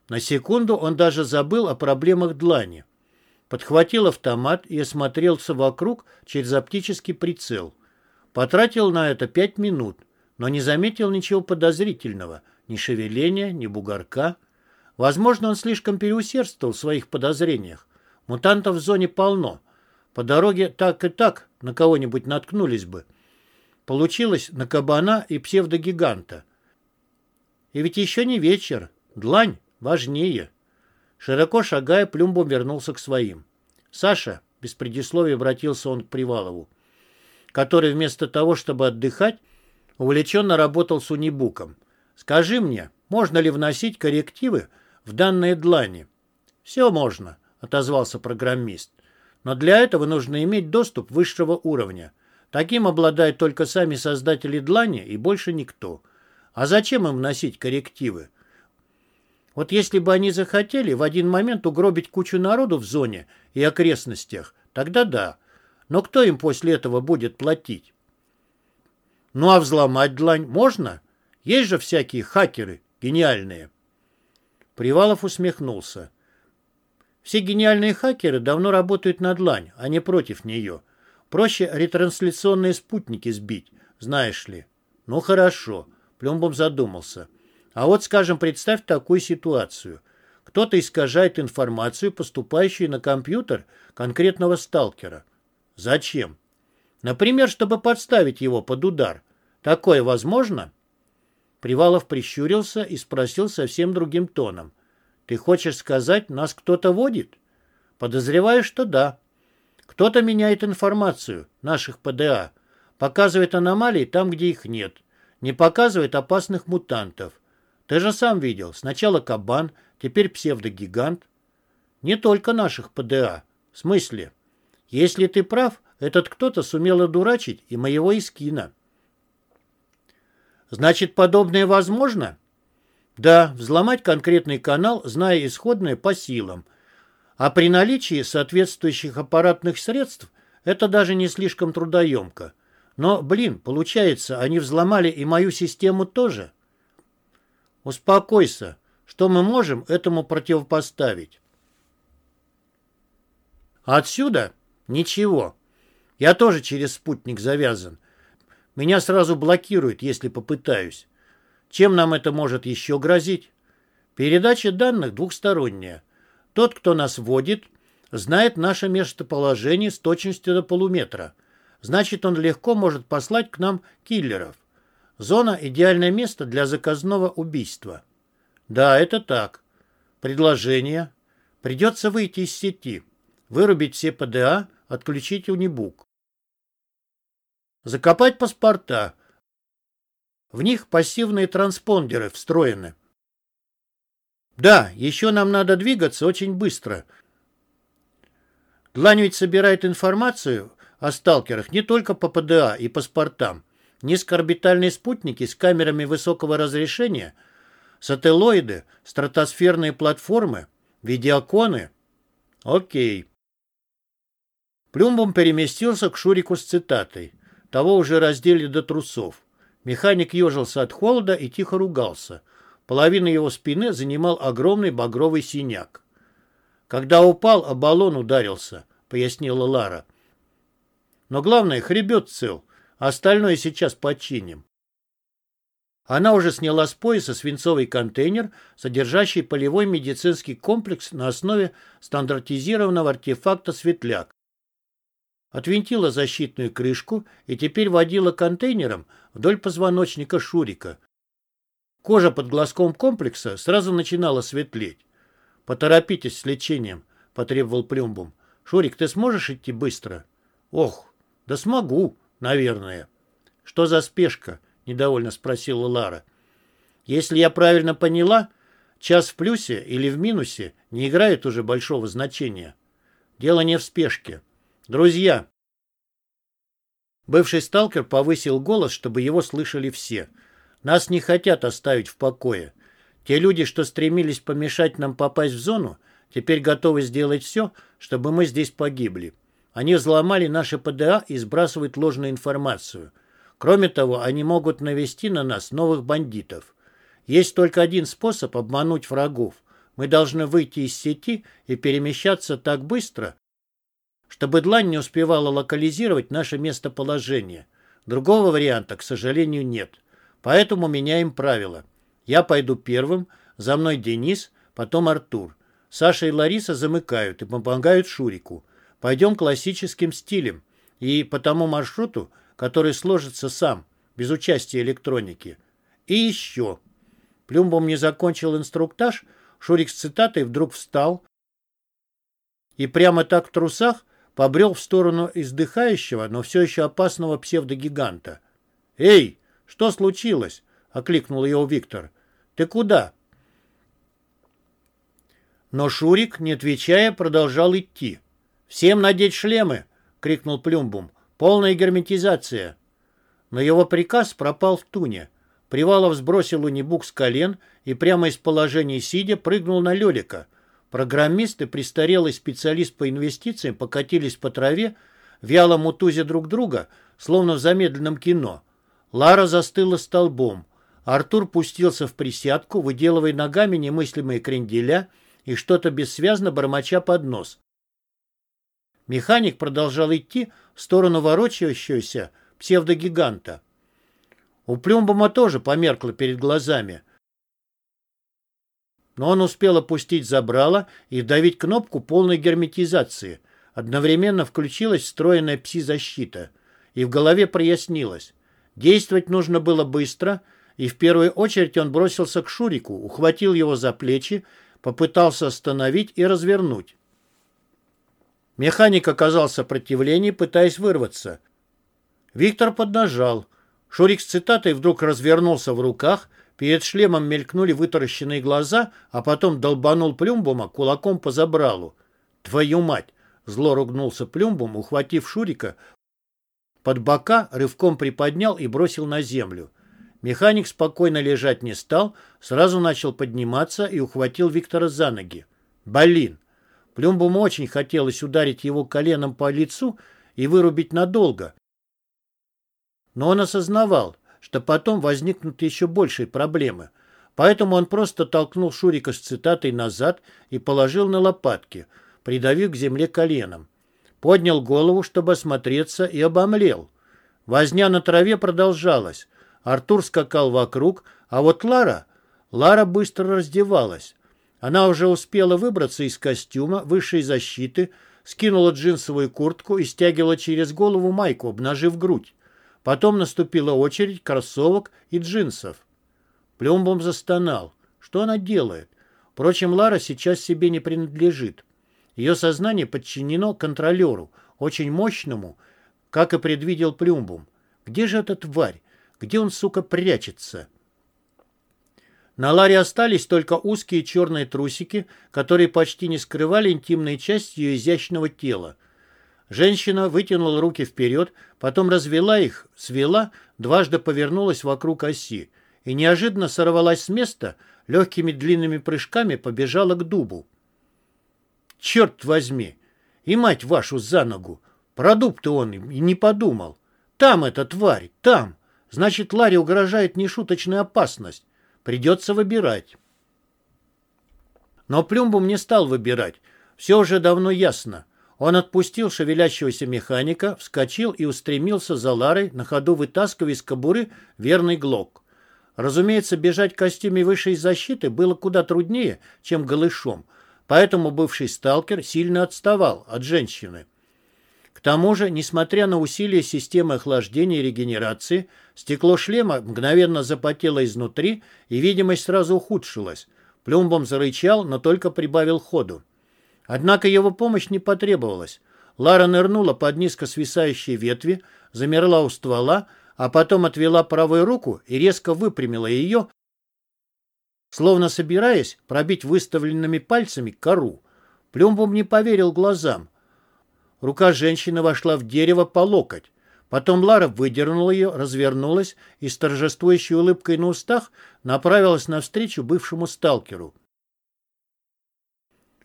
На секунду он даже забыл о проблемах длани. Подхватил автомат и осмотрелся вокруг через оптический прицел. Потратил на это пять минут, но не заметил ничего подозрительного, ни шевеления, ни бугорка. Возможно, он слишком переусердствовал в своих подозрениях. Мутантов в зоне полно. По дороге так и так на кого-нибудь наткнулись бы. Получилось на кабана и псевдогиганта. И ведь еще не вечер. Длань важнее. Широко шагая, Плюмбом вернулся к своим. «Саша», — без предисловия обратился он к Привалову, который вместо того, чтобы отдыхать, увлеченно работал с унибуком. «Скажи мне, можно ли вносить коррективы в данные длани?» «Все можно», — отозвался программист. «Но для этого нужно иметь доступ высшего уровня. Таким обладают только сами создатели длани и больше никто. А зачем им носить коррективы? Вот если бы они захотели в один момент угробить кучу народу в зоне и окрестностях, тогда да. Но кто им после этого будет платить? Ну а взломать длань можно? Есть же всякие хакеры гениальные. Привалов усмехнулся. Все гениальные хакеры давно работают на длань, а не против нее. Проще ретрансляционные спутники сбить, знаешь ли. Ну хорошо. Плюмбом задумался. А вот, скажем, представь такую ситуацию. Кто-то искажает информацию, поступающую на компьютер конкретного сталкера. Зачем? Например, чтобы подставить его под удар. Такое возможно? Привалов прищурился и спросил совсем другим тоном. Ты хочешь сказать, нас кто-то водит? Подозреваю, что да. Кто-то меняет информацию наших ПДА, показывает аномалии там, где их нет не показывает опасных мутантов. Ты же сам видел, сначала кабан, теперь псевдогигант. Не только наших ПДА. В смысле? Если ты прав, этот кто-то сумел одурачить и моего Искина. Значит, подобное возможно? Да, взломать конкретный канал, зная исходное по силам. А при наличии соответствующих аппаратных средств это даже не слишком трудоемко. Но, блин, получается, они взломали и мою систему тоже. Успокойся. Что мы можем этому противопоставить? Отсюда ничего. Я тоже через спутник завязан. Меня сразу блокируют, если попытаюсь. Чем нам это может еще грозить? Передача данных двухсторонняя. Тот, кто нас вводит, знает наше местоположение с точностью до полуметра. Значит, он легко может послать к нам киллеров. Зона – идеальное место для заказного убийства. Да, это так. Предложение. Придется выйти из сети, вырубить все ПДА, отключить унибук. Закопать паспорта. В них пассивные транспондеры встроены. Да, еще нам надо двигаться очень быстро. Длань ведь собирает информацию о сталкерах не только по ПДА и паспортам. Низкоорбитальные спутники с камерами высокого разрешения, сателлоиды, стратосферные платформы, видеоконы. Окей. Плюмбом переместился к Шурику с цитатой. Того уже раздели до трусов. Механик ежился от холода и тихо ругался. Половина его спины занимал огромный багровый синяк. «Когда упал, а баллон ударился», — пояснила Лара. «Но главное, хребет цел, а остальное сейчас починим». Она уже сняла с пояса свинцовый контейнер, содержащий полевой медицинский комплекс на основе стандартизированного артефакта «Светляк», отвинтила защитную крышку и теперь водила контейнером вдоль позвоночника Шурика. Кожа под глазком комплекса сразу начинала светлеть. «Поторопитесь с лечением», — потребовал Плюмбум. «Шурик, ты сможешь идти быстро?» «Ох, да смогу, наверное». «Что за спешка?» — недовольно спросила Лара. «Если я правильно поняла, час в плюсе или в минусе не играет уже большого значения. Дело не в спешке. «Друзья!» Бывший сталкер повысил голос, чтобы его слышали все. «Нас не хотят оставить в покое. Те люди, что стремились помешать нам попасть в зону, теперь готовы сделать все, чтобы мы здесь погибли. Они взломали наши ПДА и сбрасывают ложную информацию. Кроме того, они могут навести на нас новых бандитов. Есть только один способ обмануть врагов. Мы должны выйти из сети и перемещаться так быстро, чтобы длань не успевала локализировать наше местоположение. Другого варианта, к сожалению, нет. Поэтому меняем правила. Я пойду первым, за мной Денис, потом Артур. Саша и Лариса замыкают и помогают Шурику. Пойдем классическим стилем и по тому маршруту, который сложится сам, без участия электроники. И еще. Плюмбом не закончил инструктаж, Шурик с цитатой вдруг встал и прямо так в трусах побрел в сторону издыхающего, но все еще опасного псевдогиганта. «Эй, что случилось?» — окликнул его Виктор. «Ты куда?» Но Шурик, не отвечая, продолжал идти. «Всем надеть шлемы!» — крикнул Плюмбум. «Полная герметизация!» Но его приказ пропал в туне. Привалов сбросил унибук с колен и прямо из положения сидя прыгнул на Лелика — Программисты, престарелый специалист по инвестициям покатились по траве, вяло мутузя друг друга, словно в замедленном кино. Лара застыла столбом. Артур пустился в присядку, выделывая ногами немыслимые кренделя и что-то бессвязно бормоча под нос. Механик продолжал идти в сторону ворочающегося псевдогиганта. У Плюмбома тоже померкло перед глазами но он успел опустить забрало и вдавить кнопку полной герметизации. Одновременно включилась встроенная пси-защита, и в голове прояснилось. Действовать нужно было быстро, и в первую очередь он бросился к Шурику, ухватил его за плечи, попытался остановить и развернуть. Механик оказал сопротивление, пытаясь вырваться. Виктор поднажал. Шурик с цитатой вдруг развернулся в руках, Перед шлемом мелькнули вытаращенные глаза, а потом долбанул Плюмбума кулаком по забралу. «Твою мать!» — зло ругнулся Плюмбум, ухватив Шурика под бока, рывком приподнял и бросил на землю. Механик спокойно лежать не стал, сразу начал подниматься и ухватил Виктора за ноги. «Блин!» Плюмбуму очень хотелось ударить его коленом по лицу и вырубить надолго. Но он осознавал, что потом возникнут еще большие проблемы. Поэтому он просто толкнул Шурика с цитатой назад и положил на лопатки, придавив к земле коленом. Поднял голову, чтобы осмотреться, и обомлел. Возня на траве продолжалась. Артур скакал вокруг, а вот Лара... Лара быстро раздевалась. Она уже успела выбраться из костюма высшей защиты, скинула джинсовую куртку и стягивала через голову майку, обнажив грудь. Потом наступила очередь кроссовок и джинсов. Плюмбом застонал. Что она делает? Впрочем, Лара сейчас себе не принадлежит. Ее сознание подчинено контролеру, очень мощному, как и предвидел Плюмбум. Где же эта тварь? Где он, сука, прячется? На Ларе остались только узкие черные трусики, которые почти не скрывали интимные части ее изящного тела. Женщина вытянула руки вперед, потом развела их, свела, дважды повернулась вокруг оси и неожиданно сорвалась с места, легкими длинными прыжками побежала к дубу. «Черт возьми! И мать вашу за ногу! Продукты он и не подумал! Там эта тварь, там! Значит, Ларе угрожает нешуточная опасность. Придется выбирать». Но Плюмбум не стал выбирать. Все уже давно ясно. Он отпустил шевелящегося механика, вскочил и устремился за Ларой, на ходу вытаскивая из кобуры верный глок. Разумеется, бежать в костюме высшей защиты было куда труднее, чем голышом, поэтому бывший сталкер сильно отставал от женщины. К тому же, несмотря на усилия системы охлаждения и регенерации, стекло шлема мгновенно запотело изнутри, и видимость сразу ухудшилась. Плюмбом зарычал, но только прибавил ходу. Однако его помощь не потребовалась. Лара нырнула под низко свисающие ветви, замерла у ствола, а потом отвела правую руку и резко выпрямила ее, словно собираясь пробить выставленными пальцами кору. Плюмбум не поверил глазам. Рука женщины вошла в дерево по локоть. Потом Лара выдернула ее, развернулась и с торжествующей улыбкой на устах направилась навстречу бывшему сталкеру.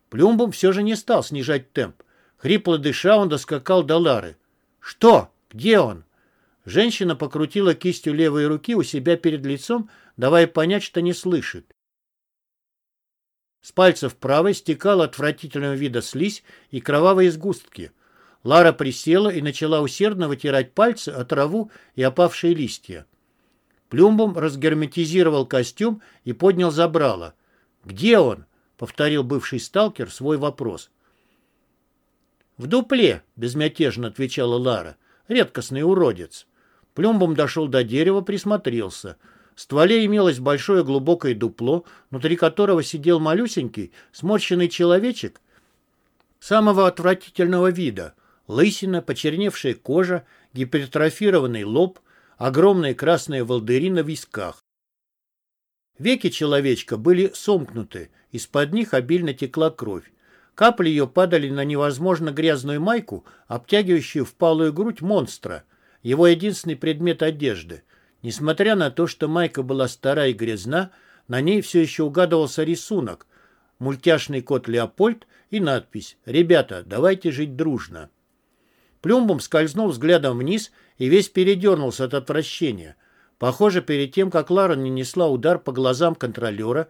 Плюмбом все же не стал снижать темп. Хрипло дыша, он доскакал до Лары. «Что? Где он?» Женщина покрутила кистью левой руки у себя перед лицом, давая понять, что не слышит. С пальцев правой стекала отвратительного вида слизь и кровавые сгустки. Лара присела и начала усердно вытирать пальцы о траву и опавшие листья. Плюмбом разгерметизировал костюм и поднял забрало. «Где он?» — повторил бывший сталкер свой вопрос. «В дупле», — безмятежно отвечала Лара. «Редкостный уродец». Плюмбом дошел до дерева, присмотрелся. В стволе имелось большое глубокое дупло, внутри которого сидел малюсенький, сморщенный человечек самого отвратительного вида. Лысина, почерневшая кожа, гипертрофированный лоб, огромные красные волдыри на висках. Веки человечка были сомкнуты, из-под них обильно текла кровь. Капли ее падали на невозможно грязную майку, обтягивающую впалую грудь монстра, его единственный предмет одежды. Несмотря на то, что майка была стара и грязна, на ней все еще угадывался рисунок, мультяшный кот Леопольд и надпись «Ребята, давайте жить дружно». Плюмбом скользнул взглядом вниз и весь передернулся от отвращения – Похоже, перед тем, как Лара нанесла удар по глазам контролера,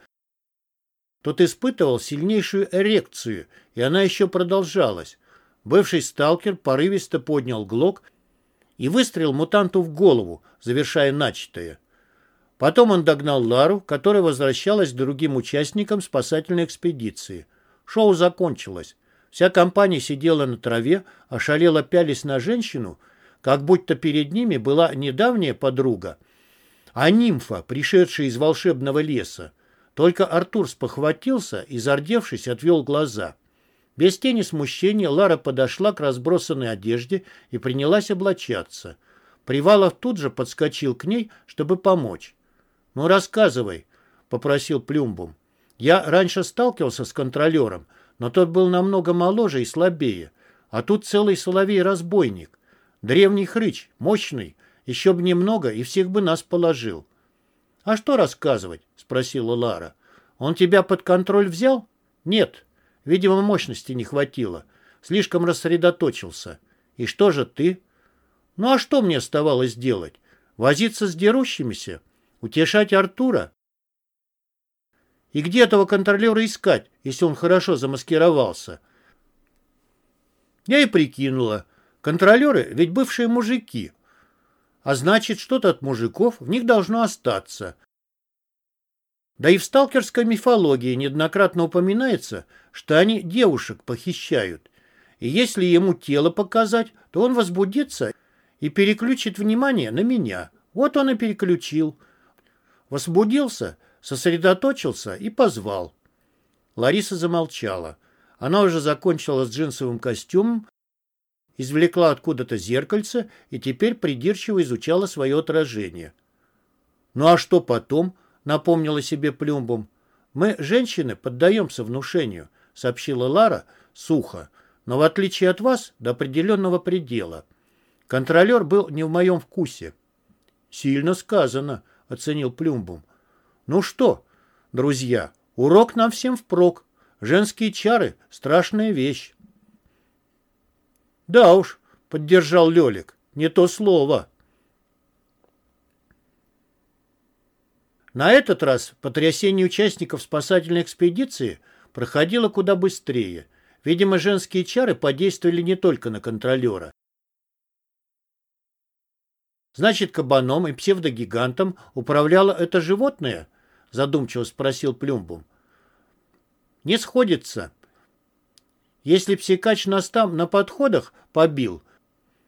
тот испытывал сильнейшую эрекцию, и она еще продолжалась. Бывший сталкер порывисто поднял глок и выстрелил мутанту в голову, завершая начатое. Потом он догнал Лару, которая возвращалась к другим участникам спасательной экспедиции. Шоу закончилось. Вся компания сидела на траве, ошалела пялись на женщину, как будто перед ними была недавняя подруга, а нимфа, пришедшая из волшебного леса. Только Артур спохватился и, зардевшись, отвел глаза. Без тени смущения Лара подошла к разбросанной одежде и принялась облачаться. Привалов тут же подскочил к ней, чтобы помочь. «Ну, рассказывай», — попросил Плюмбум. «Я раньше сталкивался с контролером, но тот был намного моложе и слабее. А тут целый соловей-разбойник. Древний хрыч, мощный, еще бы немного, и всех бы нас положил». «А что рассказывать?» — спросила Лара. «Он тебя под контроль взял?» «Нет. Видимо, мощности не хватило. Слишком рассредоточился. И что же ты?» «Ну а что мне оставалось делать? Возиться с дерущимися? Утешать Артура? И где этого контролера искать, если он хорошо замаскировался?» Я и прикинула. Контролеры ведь бывшие мужики. А значит, что-то от мужиков в них должно остаться. Да и в сталкерской мифологии неоднократно упоминается, что они девушек похищают. И если ему тело показать, то он возбудится и переключит внимание на меня. Вот он и переключил. Возбудился, сосредоточился и позвал. Лариса замолчала. Она уже закончила с джинсовым костюмом извлекла откуда-то зеркальце и теперь придирчиво изучала свое отражение. «Ну а что потом?» — напомнила себе Плюмбом. «Мы, женщины, поддаемся внушению», — сообщила Лара сухо, «но в отличие от вас, до определенного предела. Контролер был не в моем вкусе». «Сильно сказано», — оценил Плюмбум. «Ну что, друзья, урок нам всем впрок. Женские чары — страшная вещь». «Да уж», — поддержал Лелик, — «не то слово». На этот раз потрясение участников спасательной экспедиции проходило куда быстрее. Видимо, женские чары подействовали не только на контролера. «Значит, кабаном и псевдогигантом управляло это животное?» Задумчиво спросил Плюмбум. «Не сходится. Если псикач нас там на подходах побил,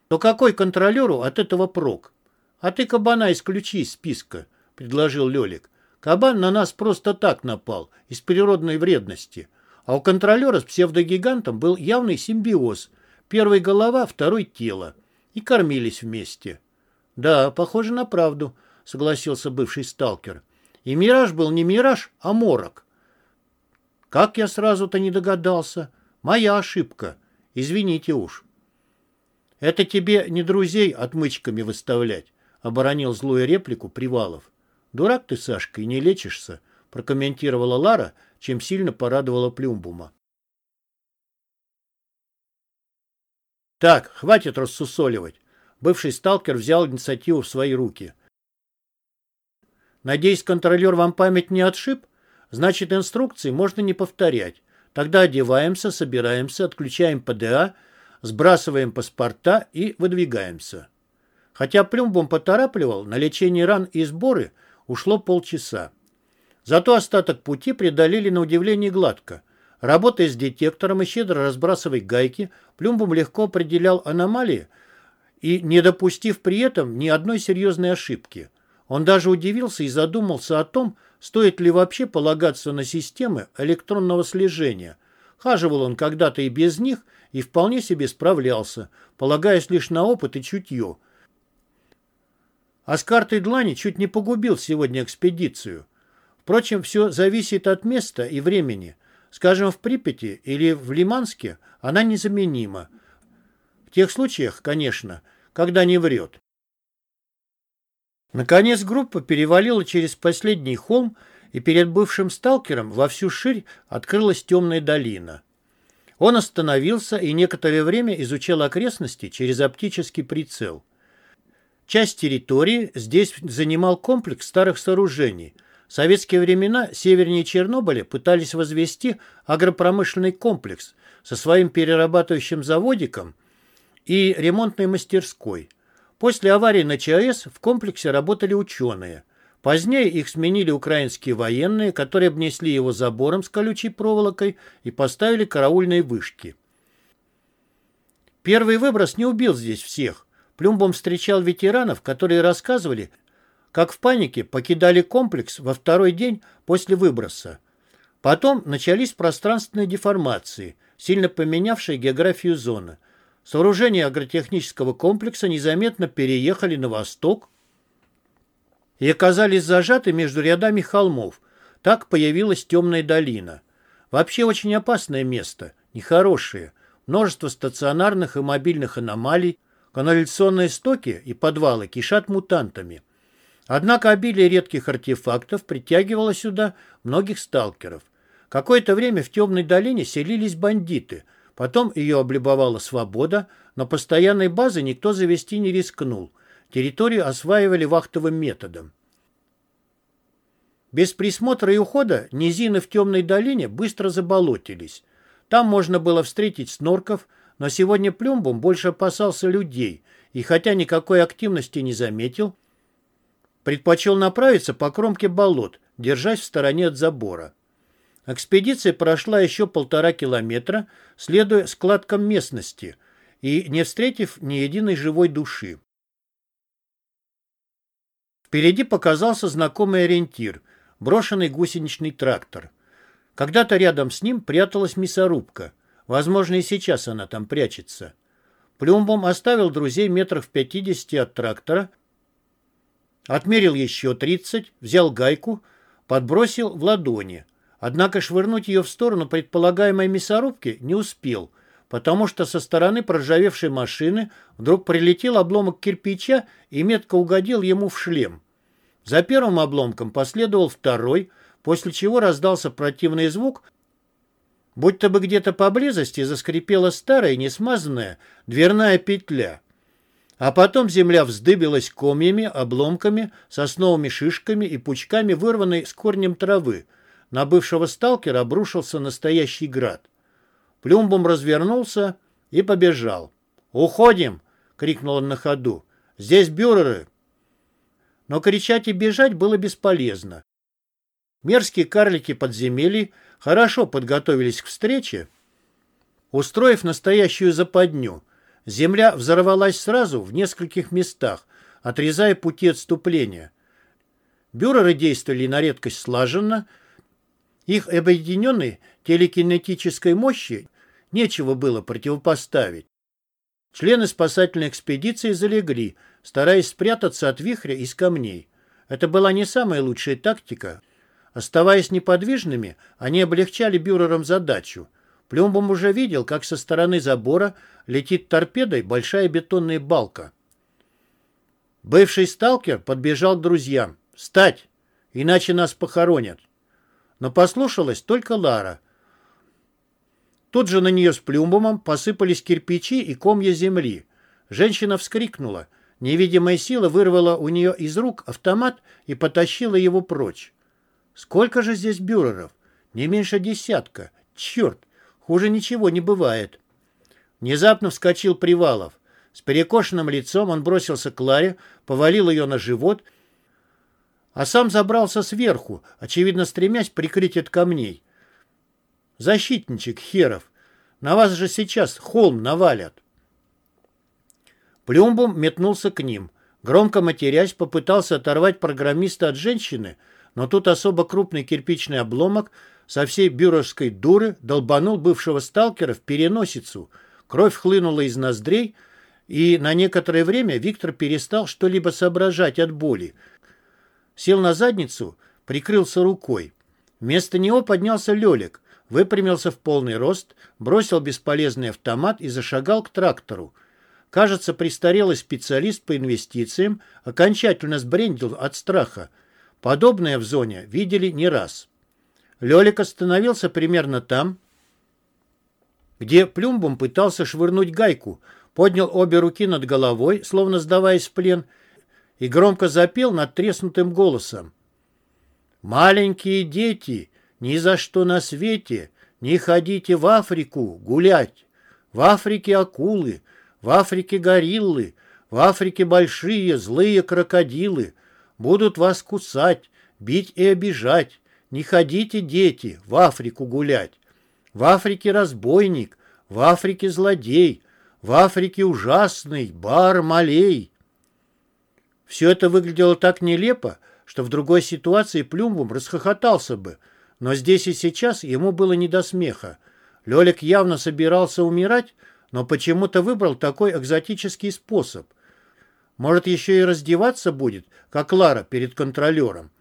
то какой контролеру от этого прок? А ты кабана исключи из списка, предложил Лелик. Кабан на нас просто так напал, из природной вредности. А у контролера с псевдогигантом был явный симбиоз. Первый голова, второй тело. И кормились вместе. Да, похоже на правду, согласился бывший сталкер. И мираж был не мираж, а морок. Как я сразу-то не догадался? Моя ошибка. Извините уж. Это тебе не друзей отмычками выставлять, оборонил злую реплику Привалов. Дурак ты, Сашка, и не лечишься, прокомментировала Лара, чем сильно порадовала Плюмбума. Так, хватит рассусоливать. Бывший сталкер взял инициативу в свои руки. Надеюсь, контролер вам память не отшиб? Значит, инструкции можно не повторять. Тогда одеваемся, собираемся, отключаем ПДА, сбрасываем паспорта и выдвигаемся. Хотя Плюмбом поторапливал, на лечение ран и сборы ушло полчаса. Зато остаток пути преодолели на удивление гладко. Работая с детектором и щедро разбрасывая гайки, Плюмбом легко определял аномалии и не допустив при этом ни одной серьезной ошибки. Он даже удивился и задумался о том, стоит ли вообще полагаться на системы электронного слежения. Хаживал он когда-то и без них, и вполне себе справлялся, полагаясь лишь на опыт и чутье. А с картой Длани чуть не погубил сегодня экспедицию. Впрочем, все зависит от места и времени. Скажем, в Припяти или в Лиманске она незаменима. В тех случаях, конечно, когда не врет. Наконец группа перевалила через последний холм, и перед бывшим сталкером во всю ширь открылась темная долина. Он остановился и некоторое время изучал окрестности через оптический прицел. Часть территории здесь занимал комплекс старых сооружений. В советские времена севернее Чернобыля пытались возвести агропромышленный комплекс со своим перерабатывающим заводиком и ремонтной мастерской – После аварии на ЧАЭС в комплексе работали ученые. Позднее их сменили украинские военные, которые обнесли его забором с колючей проволокой и поставили караульные вышки. Первый выброс не убил здесь всех. Плюмбом встречал ветеранов, которые рассказывали, как в панике покидали комплекс во второй день после выброса. Потом начались пространственные деформации, сильно поменявшие географию зоны – Сооружения агротехнического комплекса незаметно переехали на восток, и оказались зажаты между рядами холмов. Так появилась темная долина. Вообще очень опасное место, нехорошее. Множество стационарных и мобильных аномалий, канализационные стоки и подвалы кишат мутантами. Однако обилие редких артефактов притягивало сюда многих сталкеров. Какое-то время в темной долине селились бандиты, потом ее облюбовала свобода, но постоянной базы никто завести не рискнул. Территорию осваивали вахтовым методом. Без присмотра и ухода низины в темной долине быстро заболотились. Там можно было встретить снорков, но сегодня Плюмбум больше опасался людей, и хотя никакой активности не заметил, предпочел направиться по кромке болот, держась в стороне от забора. Экспедиция прошла еще полтора километра, следуя складкам местности и не встретив ни единой живой души. Впереди показался знакомый ориентир – брошенный гусеничный трактор. Когда-то рядом с ним пряталась мясорубка. Возможно, и сейчас она там прячется. Плюмбом оставил друзей метрах в пятидесяти от трактора, отмерил еще тридцать, взял гайку, подбросил в ладони. Однако швырнуть ее в сторону предполагаемой мясорубки не успел, потому что со стороны проржавевшей машины вдруг прилетел обломок кирпича и метко угодил ему в шлем. За первым обломком последовал второй, после чего раздался противный звук, будто бы где-то поблизости заскрипела старая несмазанная дверная петля. А потом земля вздыбилась комьями, обломками, сосновыми шишками и пучками вырванной с корнем травы. На бывшего сталкера обрушился настоящий град. Плюмбом развернулся и побежал. «Уходим!» — крикнул он на ходу. «Здесь бюреры!» Но кричать и бежать было бесполезно. Мерзкие карлики подземелий хорошо подготовились к встрече, устроив настоящую западню. Земля взорвалась сразу в нескольких местах, отрезая пути отступления. Бюреры действовали на редкость слаженно, их объединенной телекинетической мощи нечего было противопоставить. Члены спасательной экспедиции залегли, стараясь спрятаться от вихря из камней. Это была не самая лучшая тактика, Оставаясь неподвижными, они облегчали бюрерам задачу. Плюмбом уже видел, как со стороны забора летит торпедой большая бетонная балка. Бывший сталкер подбежал к друзьям. «Встать! Иначе нас похоронят!» Но послушалась только Лара. Тут же на нее с плюмбомом посыпались кирпичи и комья земли. Женщина вскрикнула. Невидимая сила вырвала у нее из рук автомат и потащила его прочь. Сколько же здесь бюреров? Не меньше десятка. Черт, хуже ничего не бывает. Внезапно вскочил Привалов. С перекошенным лицом он бросился к Ларе, повалил ее на живот, а сам забрался сверху, очевидно стремясь прикрыть от камней. «Защитничек херов! На вас же сейчас холм навалят!» Плюмбум метнулся к ним. Громко матерясь, попытался оторвать программиста от женщины, но тут особо крупный кирпичный обломок со всей бюровской дуры долбанул бывшего сталкера в переносицу. Кровь хлынула из ноздрей, и на некоторое время Виктор перестал что-либо соображать от боли. Сел на задницу, прикрылся рукой. Вместо него поднялся Лелик, выпрямился в полный рост, бросил бесполезный автомат и зашагал к трактору. Кажется, престарелый специалист по инвестициям окончательно сбрендил от страха. Подобное в зоне видели не раз. Лёлик остановился примерно там, где Плюмбом пытался швырнуть гайку, поднял обе руки над головой, словно сдаваясь в плен, и громко запел над треснутым голосом. «Маленькие дети, ни за что на свете не ходите в Африку гулять. В Африке акулы, в Африке гориллы, в Африке большие злые крокодилы, Будут вас кусать, бить и обижать. Не ходите, дети, в Африку гулять. В Африке разбойник, в Африке злодей, в Африке ужасный бар малей. Все это выглядело так нелепо, что в другой ситуации Плюмбум расхохотался бы, но здесь и сейчас ему было не до смеха. Лёлик явно собирался умирать, но почему-то выбрал такой экзотический способ. Может, еще и раздеваться будет, как Лара перед контролером.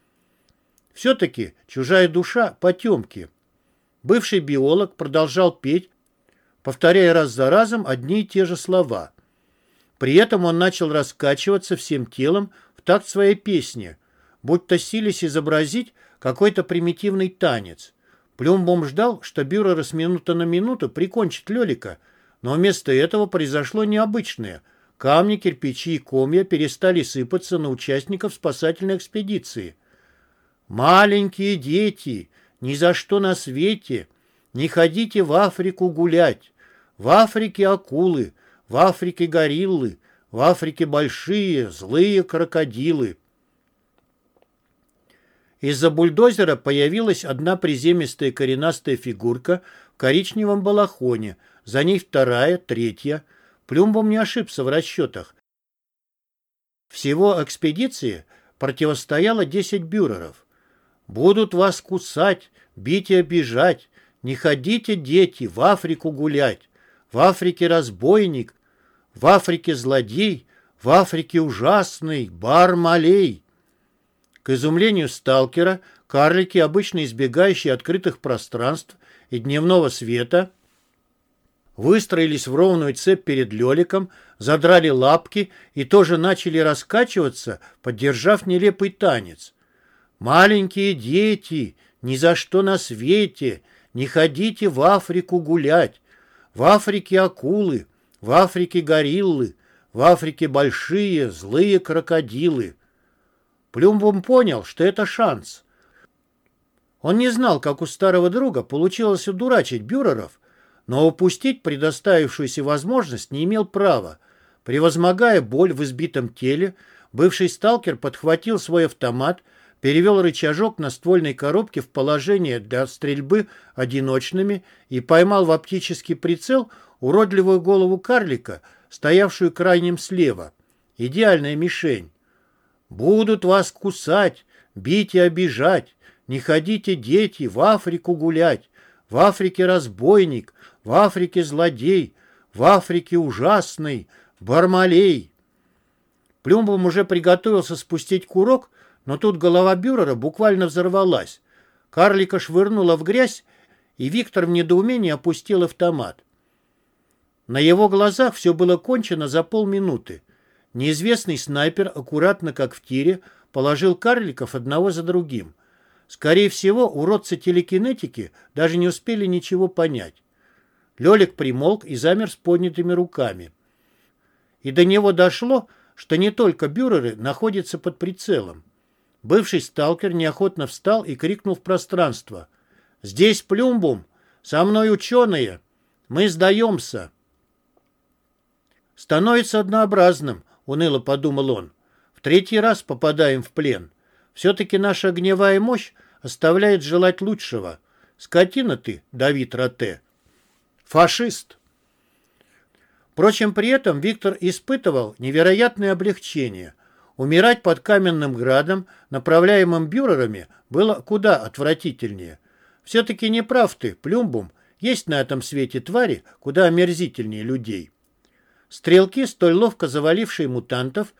Все-таки чужая душа потемки. Бывший биолог продолжал петь, повторяя раз за разом одни и те же слова. При этом он начал раскачиваться всем телом в такт своей песни, будто сились изобразить какой-то примитивный танец. Плюмбом ждал, что Бюрер с минуты на минуту прикончит Лелика, но вместо этого произошло необычное. Камни, кирпичи и комья перестали сыпаться на участников спасательной экспедиции. «Маленькие дети, ни за что на свете, не ходите в Африку гулять. В Африке акулы, в Африке гориллы, в Африке большие, злые крокодилы». Из-за бульдозера появилась одна приземистая коренастая фигурка в коричневом балахоне, за ней вторая, третья. Плюмбом не ошибся в расчетах. Всего экспедиции противостояло 10 бюреров. «Будут вас кусать, бить и обижать. Не ходите, дети, в Африку гулять. В Африке разбойник, в Африке злодей, в Африке ужасный, бар-малей». К изумлению сталкера, карлики, обычно избегающие открытых пространств и дневного света, выстроились в ровную цепь перед Леликом, задрали лапки и тоже начали раскачиваться, поддержав нелепый танец. «Маленькие дети, ни за что на свете, не ходите в Африку гулять. В Африке акулы, в Африке гориллы, в Африке большие злые крокодилы». Плюмбум понял, что это шанс. Он не знал, как у старого друга получилось удурачить бюреров, но упустить предоставившуюся возможность не имел права. Превозмогая боль в избитом теле, бывший сталкер подхватил свой автомат, перевел рычажок на ствольной коробке в положение для стрельбы одиночными и поймал в оптический прицел уродливую голову карлика, стоявшую крайним слева. Идеальная мишень. Будут вас кусать, бить и обижать. Не ходите, дети, в Африку гулять. В Африке разбойник, в Африке злодей, в Африке ужасный, Бармалей. Плюмбом уже приготовился спустить курок, но тут голова бюрера буквально взорвалась. Карлика швырнула в грязь, и Виктор в недоумении опустил автомат. На его глазах все было кончено за полминуты. Неизвестный снайпер, аккуратно как в тире, положил карликов одного за другим. Скорее всего, уродцы-телекинетики даже не успели ничего понять. Лелик примолк и замер с поднятыми руками. И до него дошло, что не только бюреры находятся под прицелом. Бывший сталкер неохотно встал и крикнул в пространство. «Здесь Плюмбум! Со мной ученые! Мы сдаемся!» Становится однообразным, — уныло подумал он. «В третий раз попадаем в плен. Все-таки наша огневая мощь оставляет желать лучшего. Скотина ты, Давид Роте. Фашист!» Впрочем, при этом Виктор испытывал невероятное облегчение. Умирать под каменным градом, направляемым бюрерами, было куда отвратительнее. Все-таки не прав ты, Плюмбум, есть на этом свете твари куда омерзительнее людей. Стрелки, столь ловко завалившие мутантов,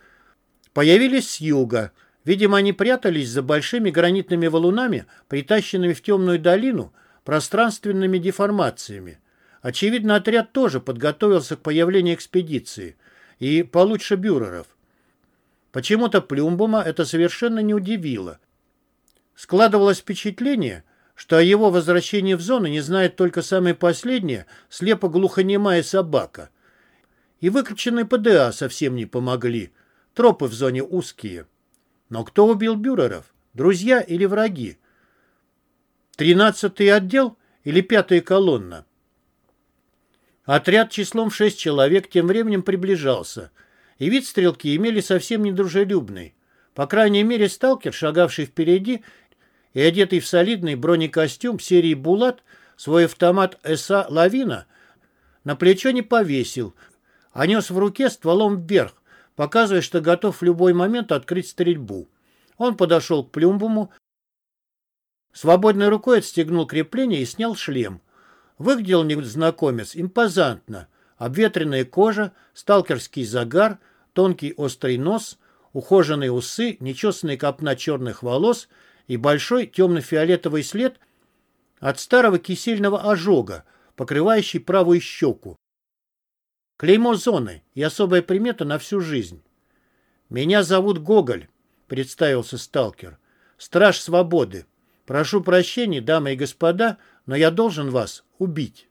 появились с юга. Видимо, они прятались за большими гранитными валунами, притащенными в темную долину пространственными деформациями. Очевидно, отряд тоже подготовился к появлению экспедиции и получше бюреров. Почему-то Плюмбума это совершенно не удивило. Складывалось впечатление, что о его возвращении в зону не знает только самая последняя слепо-глухонемая собака – и выключенные ПДА совсем не помогли. Тропы в зоне узкие. Но кто убил бюреров? Друзья или враги? Тринадцатый отдел или пятая колонна? Отряд числом в шесть человек тем временем приближался, и вид стрелки имели совсем недружелюбный. По крайней мере, сталкер, шагавший впереди и одетый в солидный бронекостюм серии «Булат», свой автомат «СА Лавина» на плечо не повесил, а нес в руке стволом вверх, показывая, что готов в любой момент открыть стрельбу. Он подошел к Плюмбуму, свободной рукой отстегнул крепление и снял шлем. Выглядел незнакомец импозантно. Обветренная кожа, сталкерский загар, тонкий острый нос, ухоженные усы, нечесанная копна черных волос и большой темно-фиолетовый след от старого кисельного ожога, покрывающий правую щеку. Клеймо зоны и особая примета на всю жизнь. «Меня зовут Гоголь», — представился сталкер. «Страж свободы. Прошу прощения, дамы и господа, но я должен вас убить».